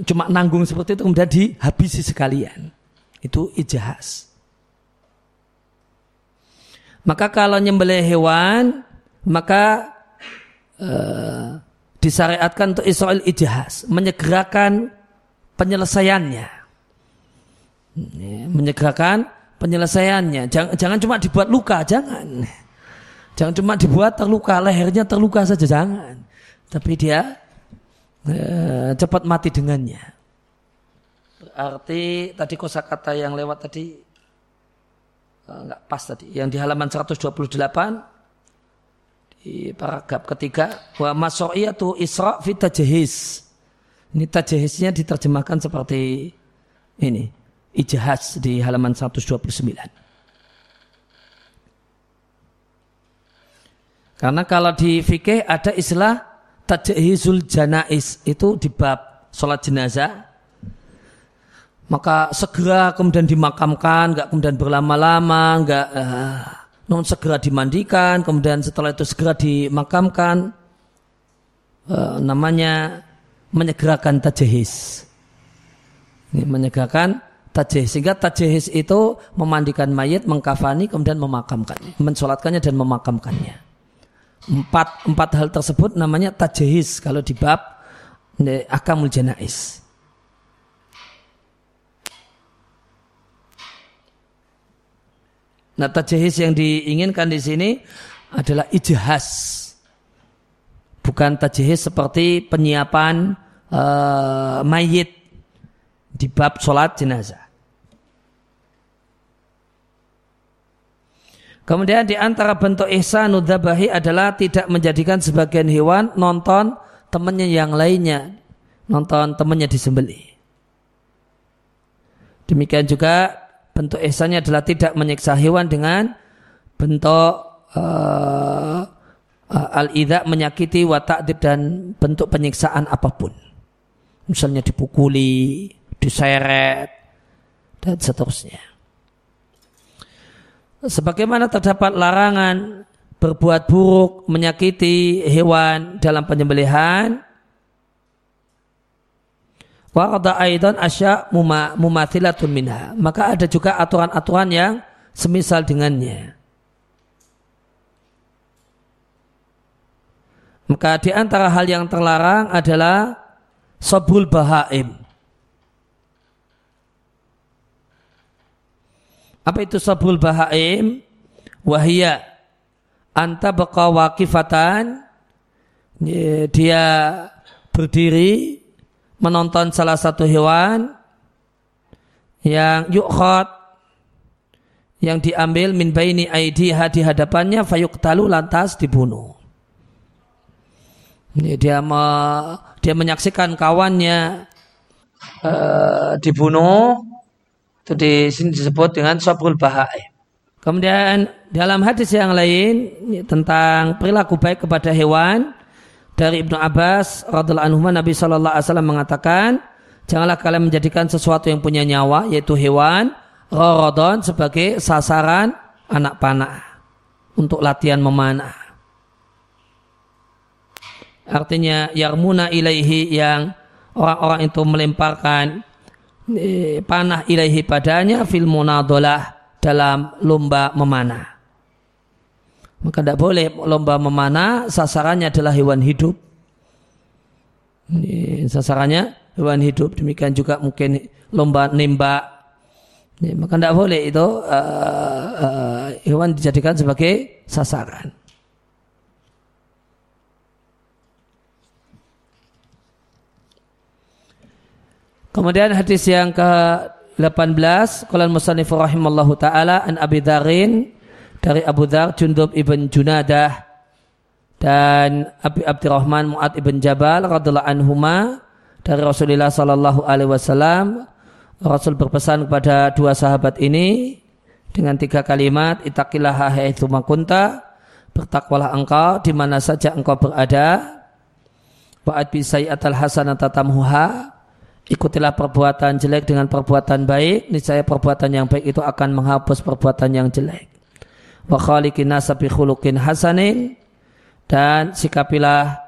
cuma nanggung seperti itu kemudian dihabisi sekalian. Itu ijahas. Maka kalau nyembelih hewan, maka uh, disyariatkan untuk Israel ijahas, menyegerakan penyelesaiannya. Menyegerakan penyelesaiannya. Jangan, jangan cuma dibuat luka, jangan. Jangan cuma dibuat terluka, lehernya terluka saja, jangan. Tapi dia uh, cepat mati dengannya. Berarti tadi kosakata yang lewat tadi eh, pas tadi. Yang di halaman 128 di paragraf ketiga wa masoiyatu isra fi. Ini tajhiznya diterjemahkan seperti ini. Ijahaz di halaman 129. Karena kalau di fikih ada istilah tajhizul janais itu di bab sholat jenazah maka segera kemudian dimakamkan, nggak kemudian berlama-lama, nggak uh, non segera dimandikan, kemudian setelah itu segera dimakamkan, e, namanya menyegerakan tajihis. Ini menyegerakan tajihis. Sehingga tajihis itu memandikan mayat, mengkafani, kemudian memakamkannya, mensolatkannya dan memakamkannya. Empat, empat hal tersebut namanya tajihis kalau di bab akamul janais. Nah tajahis yang diinginkan di sini adalah ijahas. Bukan tajahis seperti penyiapan uh, mayit di bab sholat jenazah. Kemudian di antara bentuk ihsan nudzabahi adalah tidak menjadikan sebagian hewan nonton temannya yang lainnya, nonton temannya disembelih. Demikian juga bentuk ihsannya adalah tidak menyiksa hewan dengan bentuk uh, uh, al-idha menyakiti watakdib dan bentuk penyiksaan apa pun. Misalnya dipukuli, diseret, dan seterusnya. Sebagaimana terdapat larangan berbuat buruk, menyakiti hewan dalam penyembelihan, Warada aidan asya mumathilatun minha. Maka ada juga aturan-aturan yang semisal dengannya. Maka di antara hal yang terlarang adalah sabul bahaim. Apa itu sabul bahaim? Wahia anta baqa wakifatan dia berdiri menonton salah satu hewan yang yukhot yang diambil min baini aidiha di hadapannya fayuqtalu lantas dibunuh. Dia me, dia menyaksikan kawannya uh, dibunuh itu di sini disebut dengan sabrul bahai. Kemudian dalam hadis yang lain tentang perilaku baik kepada hewan dari Ibnu Abbas radhiallahu anhu Nabi Shallallahu alaihi wasallam mengatakan janganlah kalian menjadikan sesuatu yang punya nyawa yaitu hewan rorodon sebagai sasaran anak panah untuk latihan memanah. Artinya yarmuna ilaihi yang orang-orang itu melemparkan eh, panah ilaihi padanya fil munadolah dalam lomba memanah. Maka tidak boleh lomba memanah, sasarannya adalah hewan hidup. Sasarannya hewan hidup. Demikian juga mungkin lomba nembak. Maka tidak boleh itu uh, uh, hewan dijadikan sebagai sasaran. Kemudian hadis yang ke 18 Qala al-musannif rahimallahu taala an Abi Dharin dari Abu Dhar Jundub ibn Junadah dan Abi Abdurrahman Mu'ad ibn Jabal radhiallahu anhuma dari Rasulullah sallallahu alaihi wasallam. Rasul berpesan kepada dua sahabat ini dengan tiga kalimat itaqillaha haitsu makunta bertakwalah engkau di mana saja engkau berada. Wa'ad bi sayyatal hasanata tamhuha. Ikutilah perbuatan jelek dengan perbuatan baik, niscaya perbuatan yang baik itu akan menghapus perbuatan yang jelek. Wa khaliqin nasa bi hasanin dan sikapilah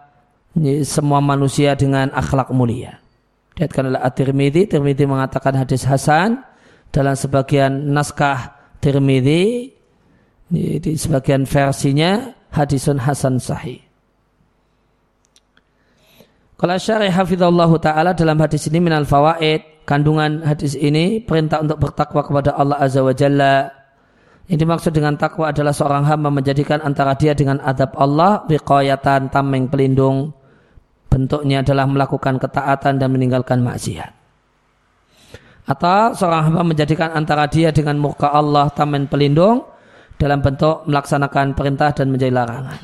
semua manusia dengan akhlak mulia. Diatkan oleh At-Tirmidzi, Tirmidzi mengatakan hadis hasan dalam sebagian naskah Tirmidzi di sebagian versinya hadisun hasan sahih. Kalau syarih hafizallah ta'ala dalam hadis ini minal fawaid, kandungan hadis ini perintah untuk bertakwa kepada Allah Azza wa Jalla. Yang dimaksud dengan takwa adalah seorang hamba menjadikan antara dia dengan adab Allah biqayatan tameng pelindung. Bentuknya adalah melakukan ketaatan dan meninggalkan maksiat. Atau seorang hamba menjadikan antara dia dengan muka Allah tameng pelindung dalam bentuk melaksanakan perintah dan menjadi larangan.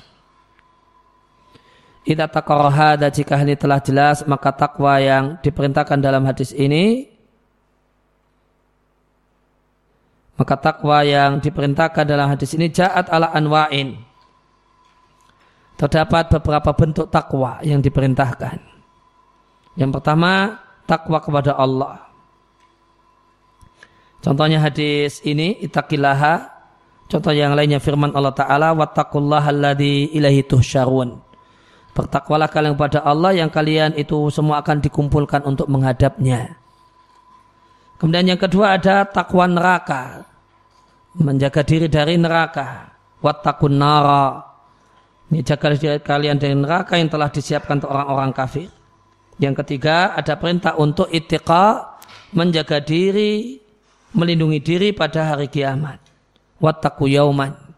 Ida dan jika ini telah jelas maka takwa yang diperintahkan dalam hadis ini maka takwa yang diperintahkan dalam hadis ini jaat ala anwa'in. Terdapat beberapa bentuk takwa yang diperintahkan. Yang pertama takwa kepada Allah. Contohnya hadis ini itaqillaha contoh yang lainnya firman Allah Ta'ala wattaqullaha alladhi ilahi tuhsyarun. Bertakwalah kalian kepada Allah yang kalian itu semua akan dikumpulkan untuk menghadapnya. Kemudian yang kedua ada takwa neraka. Menjaga diri dari neraka. Wattakun nara. Ini jaga diri kalian dari neraka yang telah disiapkan untuk orang-orang kafir. Yang ketiga ada perintah untuk itiqa. Menjaga diri. Melindungi diri pada hari kiamat. Wattaku yauman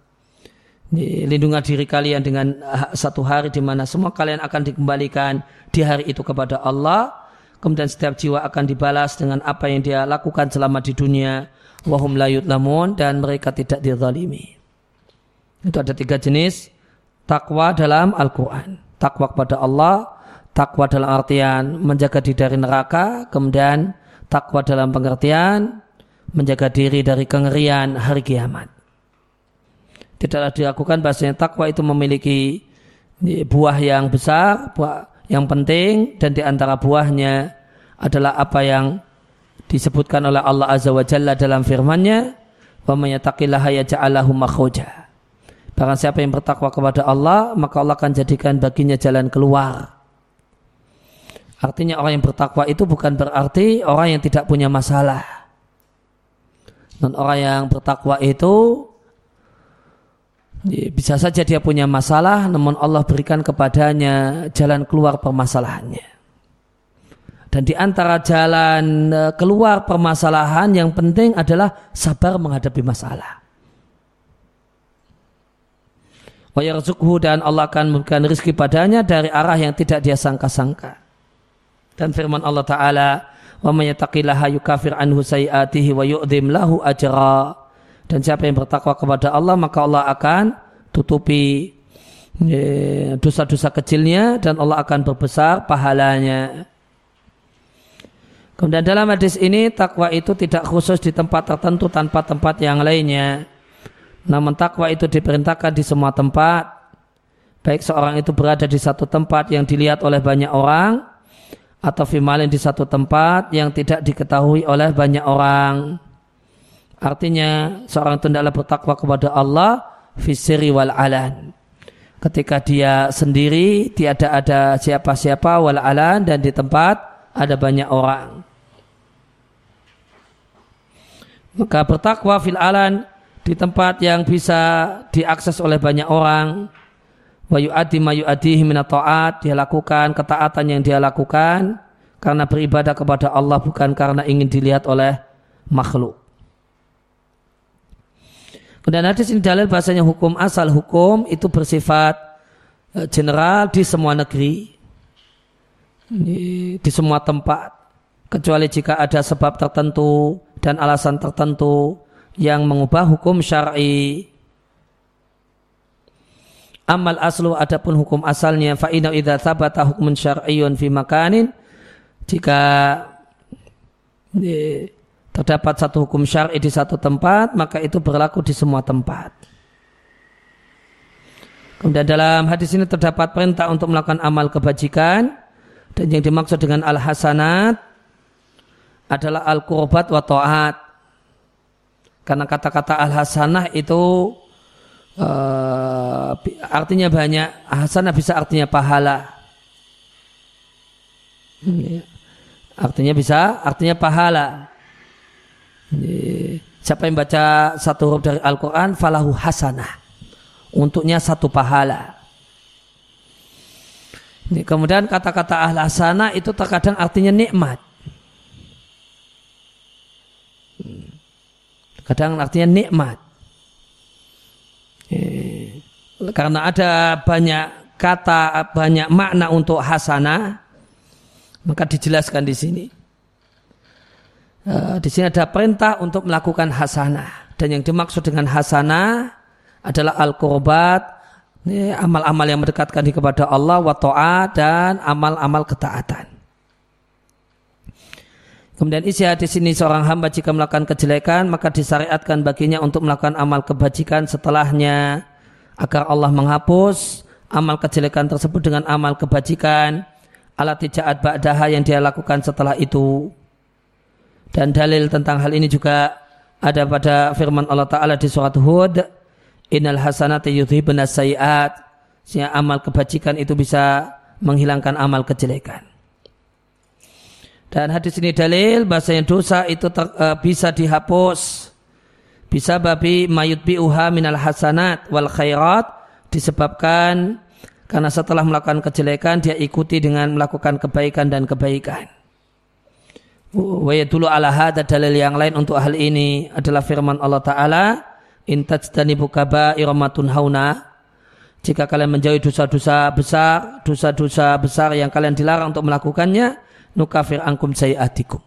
lindungi diri kalian dengan satu hari di mana semua kalian akan dikembalikan di hari itu kepada Allah. Kemudian setiap jiwa akan dibalas dengan apa yang dia lakukan selama di dunia. Wahum layut lamun dan mereka tidak dizalimi. Itu ada tiga jenis takwa dalam Al-Quran. Takwa kepada Allah, takwa dalam artian menjaga diri dari neraka, kemudian takwa dalam pengertian menjaga diri dari kengerian hari kiamat tidaklah dilakukan bahasanya takwa itu memiliki buah yang besar, buah yang penting dan di antara buahnya adalah apa yang disebutkan oleh Allah Azza wa Jalla dalam firman-Nya, "Wa may yattaqillaha yaj'al makhraja." Barang siapa yang bertakwa kepada Allah, maka Allah akan jadikan baginya jalan keluar. Artinya orang yang bertakwa itu bukan berarti orang yang tidak punya masalah. Dan orang yang bertakwa itu bisa saja dia punya masalah, namun Allah berikan kepadanya jalan keluar permasalahannya. Dan di antara jalan e, keluar permasalahan yang penting adalah sabar menghadapi masalah. Wa dan Allah akan memberikan rezeki padanya dari arah yang tidak dia sangka-sangka. Dan firman Allah Ta'ala, may yukafir anhu sayiatihi wa yu'dhim lahu ajra dan siapa yang bertakwa kepada Allah maka Allah akan tutupi ya, dosa-dosa kecilnya dan Allah akan berbesar pahalanya. Kemudian dalam hadis ini takwa itu tidak khusus di tempat tertentu tanpa tempat yang lainnya. Namun takwa itu diperintahkan di semua tempat. Baik seorang itu berada di satu tempat yang dilihat oleh banyak orang atau fimalin di satu tempat yang tidak diketahui oleh banyak orang. Artinya seorang itu adalah bertakwa kepada Allah fisiri wal alan. Ketika dia sendiri, tiada ada siapa-siapa wal alan dan di tempat ada banyak orang. Maka bertakwa fil alan di tempat yang bisa diakses oleh banyak orang. Wa yu'addi ma yu'addihi ta'at. Dia lakukan ketaatan yang dia lakukan karena beribadah kepada Allah bukan karena ingin dilihat oleh makhluk. Kemudian hadis ini dalil bahasanya hukum asal hukum itu bersifat e, general di semua negeri, di, di semua tempat, kecuali jika ada sebab tertentu dan alasan tertentu yang mengubah hukum syar'i. Amal aslu adapun hukum asalnya fa inna idza thabata hukmun syar'iyyun fi makanin jika terdapat satu hukum syar'i di satu tempat maka itu berlaku di semua tempat. Kemudian dalam hadis ini terdapat perintah untuk melakukan amal kebajikan dan yang dimaksud dengan al-hasanat adalah al-qurbat wa ta'at. Karena kata-kata al-hasanah itu uh, artinya banyak. Hasanah bisa artinya pahala. Hmm, artinya bisa, artinya pahala. Siapa yang baca satu huruf dari Al-Quran, falahu hasanah. Untuknya satu pahala. Kemudian kata-kata al hasanah itu terkadang artinya nikmat. Kadang artinya nikmat. Eh, karena ada banyak kata, banyak makna untuk hasanah, maka dijelaskan di sini. Eh, di sini ada perintah untuk melakukan hasanah. Dan yang dimaksud dengan hasanah adalah al-qurbat, amal-amal yang mendekatkan diri kepada Allah, wa dan amal-amal ketaatan. Kemudian isi hadis ini seorang hamba jika melakukan kejelekan maka disyariatkan baginya untuk melakukan amal kebajikan setelahnya agar Allah menghapus amal kejelekan tersebut dengan amal kebajikan alat tijaat ba'daha yang dia lakukan setelah itu. Dan dalil tentang hal ini juga ada pada firman Allah Ta'ala di surat Hud. Innal hasanati yudhibun sayiat. Sehingga amal kebajikan itu bisa menghilangkan amal kejelekan. Dan hadis ini dalil bahasanya dosa itu ter, uh, bisa dihapus. Bisa babi mayut bi'uha minal hasanat wal khairat disebabkan karena setelah melakukan kejelekan dia ikuti dengan melakukan kebaikan dan kebaikan. Wa dulu ala hada dalil yang lain untuk hal ini adalah firman Allah Ta'ala In tajtanibu kaba'iramatun hauna Jika kalian menjauhi dosa-dosa besar Dosa-dosa besar yang kalian dilarang untuk melakukannya nukafir angkum sayiatikum.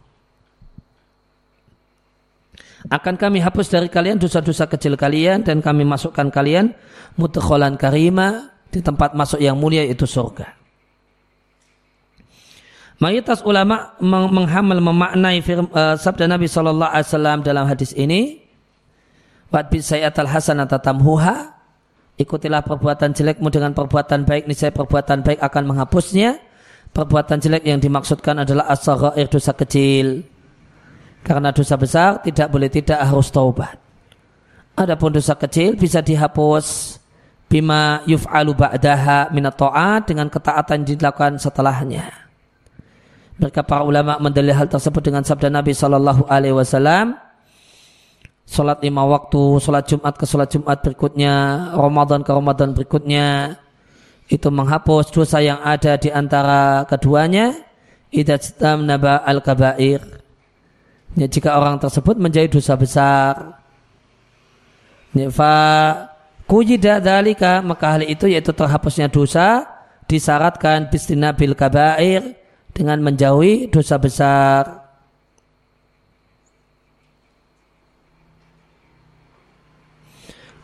Akan kami hapus dari kalian dosa-dosa kecil kalian dan kami masukkan kalian mutakholan karima di tempat masuk yang mulia itu surga. Mayoritas ulama menghamal memaknai firman, uh, sabda Nabi Shallallahu Alaihi Wasallam dalam hadis ini. Wat bisayatal hasanata tamhuha. Ikutilah perbuatan jelekmu dengan perbuatan baik, niscaya perbuatan baik akan menghapusnya perbuatan jelek yang dimaksudkan adalah as dosa kecil. Karena dosa besar tidak boleh tidak harus taubat. Adapun dosa kecil bisa dihapus bima yuf'alu ba'daha minat ta'at dengan ketaatan yang dilakukan setelahnya. Mereka para ulama mendalil hal tersebut dengan sabda Nabi Shallallahu Alaihi Wasallam. Salat lima waktu, salat Jumat ke salat Jumat berikutnya, Ramadan ke Ramadan berikutnya, itu menghapus dosa yang ada di antara keduanya. Idajtam naba al kabair. Ya, jika orang tersebut menjadi dosa besar. Ya, fa kujida dalika maka hal itu yaitu terhapusnya dosa disyaratkan bil kabair dengan menjauhi dosa besar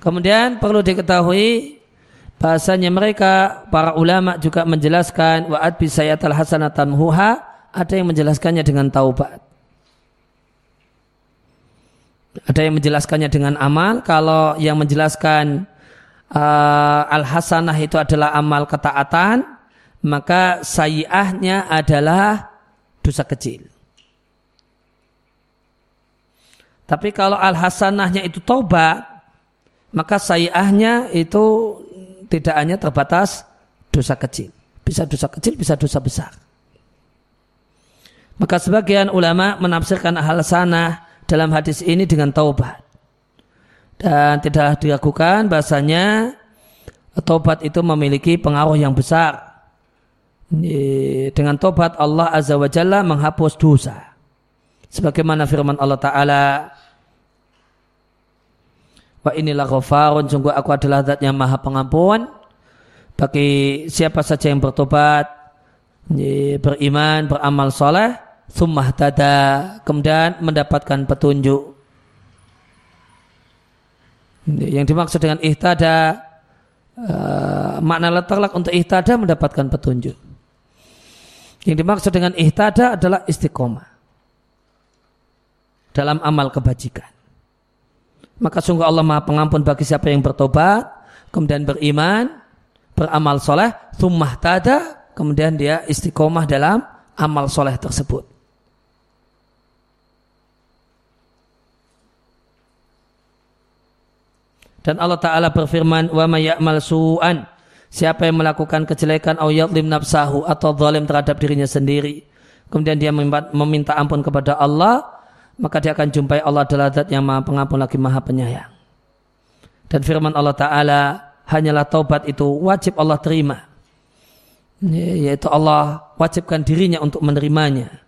Kemudian perlu diketahui bahasanya mereka para ulama juga menjelaskan wa'ad bisayatal hasanatan huha ada yang menjelaskannya dengan taubat. Ada yang menjelaskannya dengan amal. Kalau yang menjelaskan uh, al-hasanah itu adalah amal ketaatan, maka sayiahnya adalah dosa kecil. Tapi kalau al-hasanahnya itu taubat, maka sayiahnya itu tidak hanya terbatas dosa kecil. Bisa dosa kecil, bisa dosa besar. Maka sebagian ulama menafsirkan hal sana dalam hadis ini dengan taubat. Dan tidak diragukan bahasanya taubat itu memiliki pengaruh yang besar. Dengan taubat Allah Azza wa Jalla menghapus dosa. Sebagaimana firman Allah Ta'ala Wa inilah ghafarun sungguh aku adalah zat yang maha pengampun. Bagi siapa saja yang bertobat beriman beramal soleh summah tada kemudian mendapatkan petunjuk. Yang dimaksud dengan ihtada uh, makna letak untuk ihtada mendapatkan petunjuk. Yang dimaksud dengan ihtada adalah istiqomah dalam amal kebajikan maka sungguh Allah maha pengampun bagi siapa yang bertobat, kemudian beriman, beramal soleh, thummah tada, kemudian dia istiqomah dalam amal soleh tersebut. Dan Allah Ta'ala berfirman, wa ya'mal su'an. Siapa yang melakukan kejelekan au yadlim nafsahu atau zalim terhadap dirinya sendiri. Kemudian dia meminta ampun kepada Allah, maka dia akan jumpai Allah adalah zat yang maha pengampun lagi maha penyayang. Dan firman Allah Ta'ala, hanyalah taubat itu wajib Allah terima. Yaitu Allah wajibkan dirinya untuk menerimanya.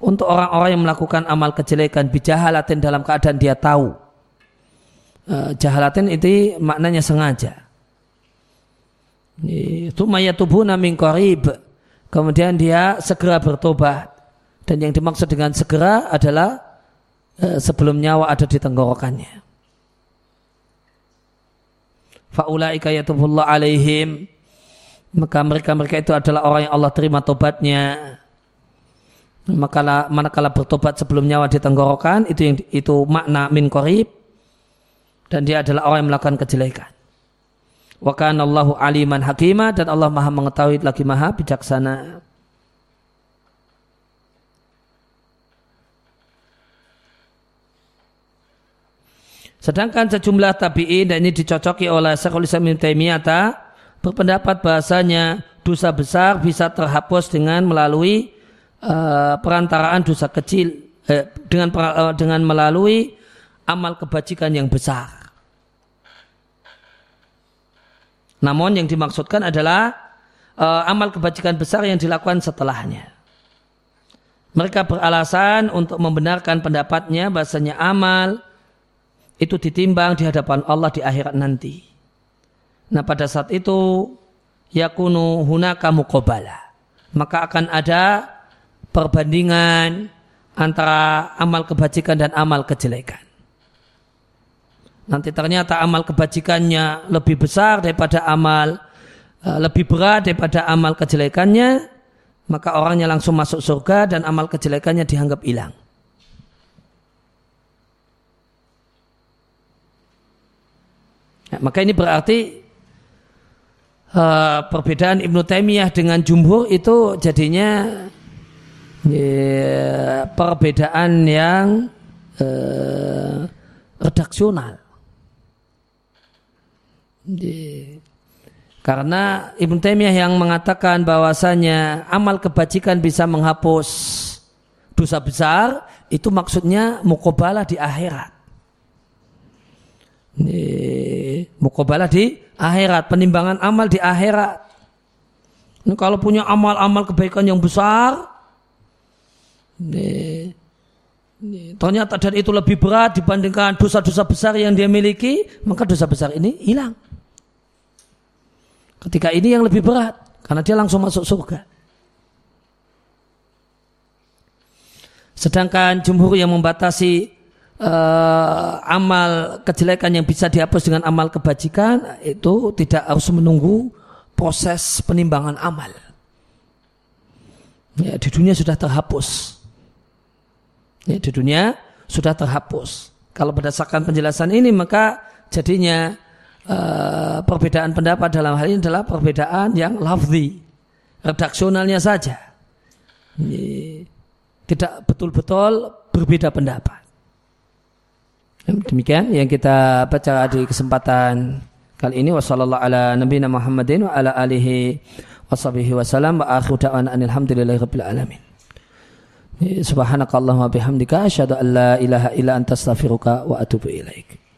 Untuk orang-orang yang melakukan amal kejelekan bijahalatin dalam keadaan dia tahu. E, jahalatin itu maknanya sengaja. Itu mayatubuna min qarib. Kemudian dia segera bertobat. Dan yang dimaksud dengan segera adalah Eh, sebelum nyawa ada di tenggorokannya. Faulaika yatubullah alaihim maka mereka-mereka itu adalah orang yang Allah terima tobatnya. Maka manakala bertobat sebelum nyawa di tenggorokan itu yang itu makna min korib dan dia adalah orang yang melakukan kejelekan. Wa kana Allahu aliman hakima dan Allah Maha mengetahui lagi Maha bijaksana. Sedangkan sejumlah tabi'in dan ini dicocoki oleh Syekhul Islam Ibn Taimiyah berpendapat bahasanya dosa besar bisa terhapus dengan melalui uh, perantaraan dosa kecil eh, dengan uh, dengan melalui amal kebajikan yang besar. Namun yang dimaksudkan adalah uh, amal kebajikan besar yang dilakukan setelahnya. Mereka beralasan untuk membenarkan pendapatnya bahasanya amal itu ditimbang di hadapan Allah di akhirat nanti. Nah pada saat itu yakunu hunaka muqabala. Maka akan ada perbandingan antara amal kebajikan dan amal kejelekan. Nanti ternyata amal kebajikannya lebih besar daripada amal eh, lebih berat daripada amal kejelekannya, maka orangnya langsung masuk surga dan amal kejelekannya dianggap hilang. Ya, maka ini berarti uh, perbedaan Ibnu Taimiyah dengan Jumhur itu jadinya ya, perbedaan yang uh, redaksional. Karena Ibnu Taimiyah yang mengatakan bahwasanya amal kebajikan bisa menghapus dosa besar, itu maksudnya mukobalah di akhirat. Mukobalah di akhirat, penimbangan amal di akhirat. Ini kalau punya amal-amal kebaikan yang besar, ini, ini, ternyata dan itu lebih berat dibandingkan dosa-dosa besar yang dia miliki, maka dosa besar ini hilang. Ketika ini yang lebih berat, karena dia langsung masuk surga. Sedangkan jumhur yang membatasi uh, amal kejelekan yang bisa dihapus dengan amal kebajikan itu tidak harus menunggu proses penimbangan amal. Ya, di dunia sudah terhapus. Ya, di dunia sudah terhapus. Kalau berdasarkan penjelasan ini maka jadinya uh, perbedaan pendapat dalam hal ini adalah perbedaan yang lafzi, redaksionalnya saja. Ya, tidak betul-betul berbeda pendapat. Demikian yang kita baca di kesempatan kali ini wasallallahu ala nabiyina Muhammadin wa ala alihi washabihi wasallam wa akhiru da'wana alhamdulillahi rabbil alamin. Subhanakallahumma bihamdika asyhadu an la ilaha illa anta astaghfiruka wa atubu ilaik.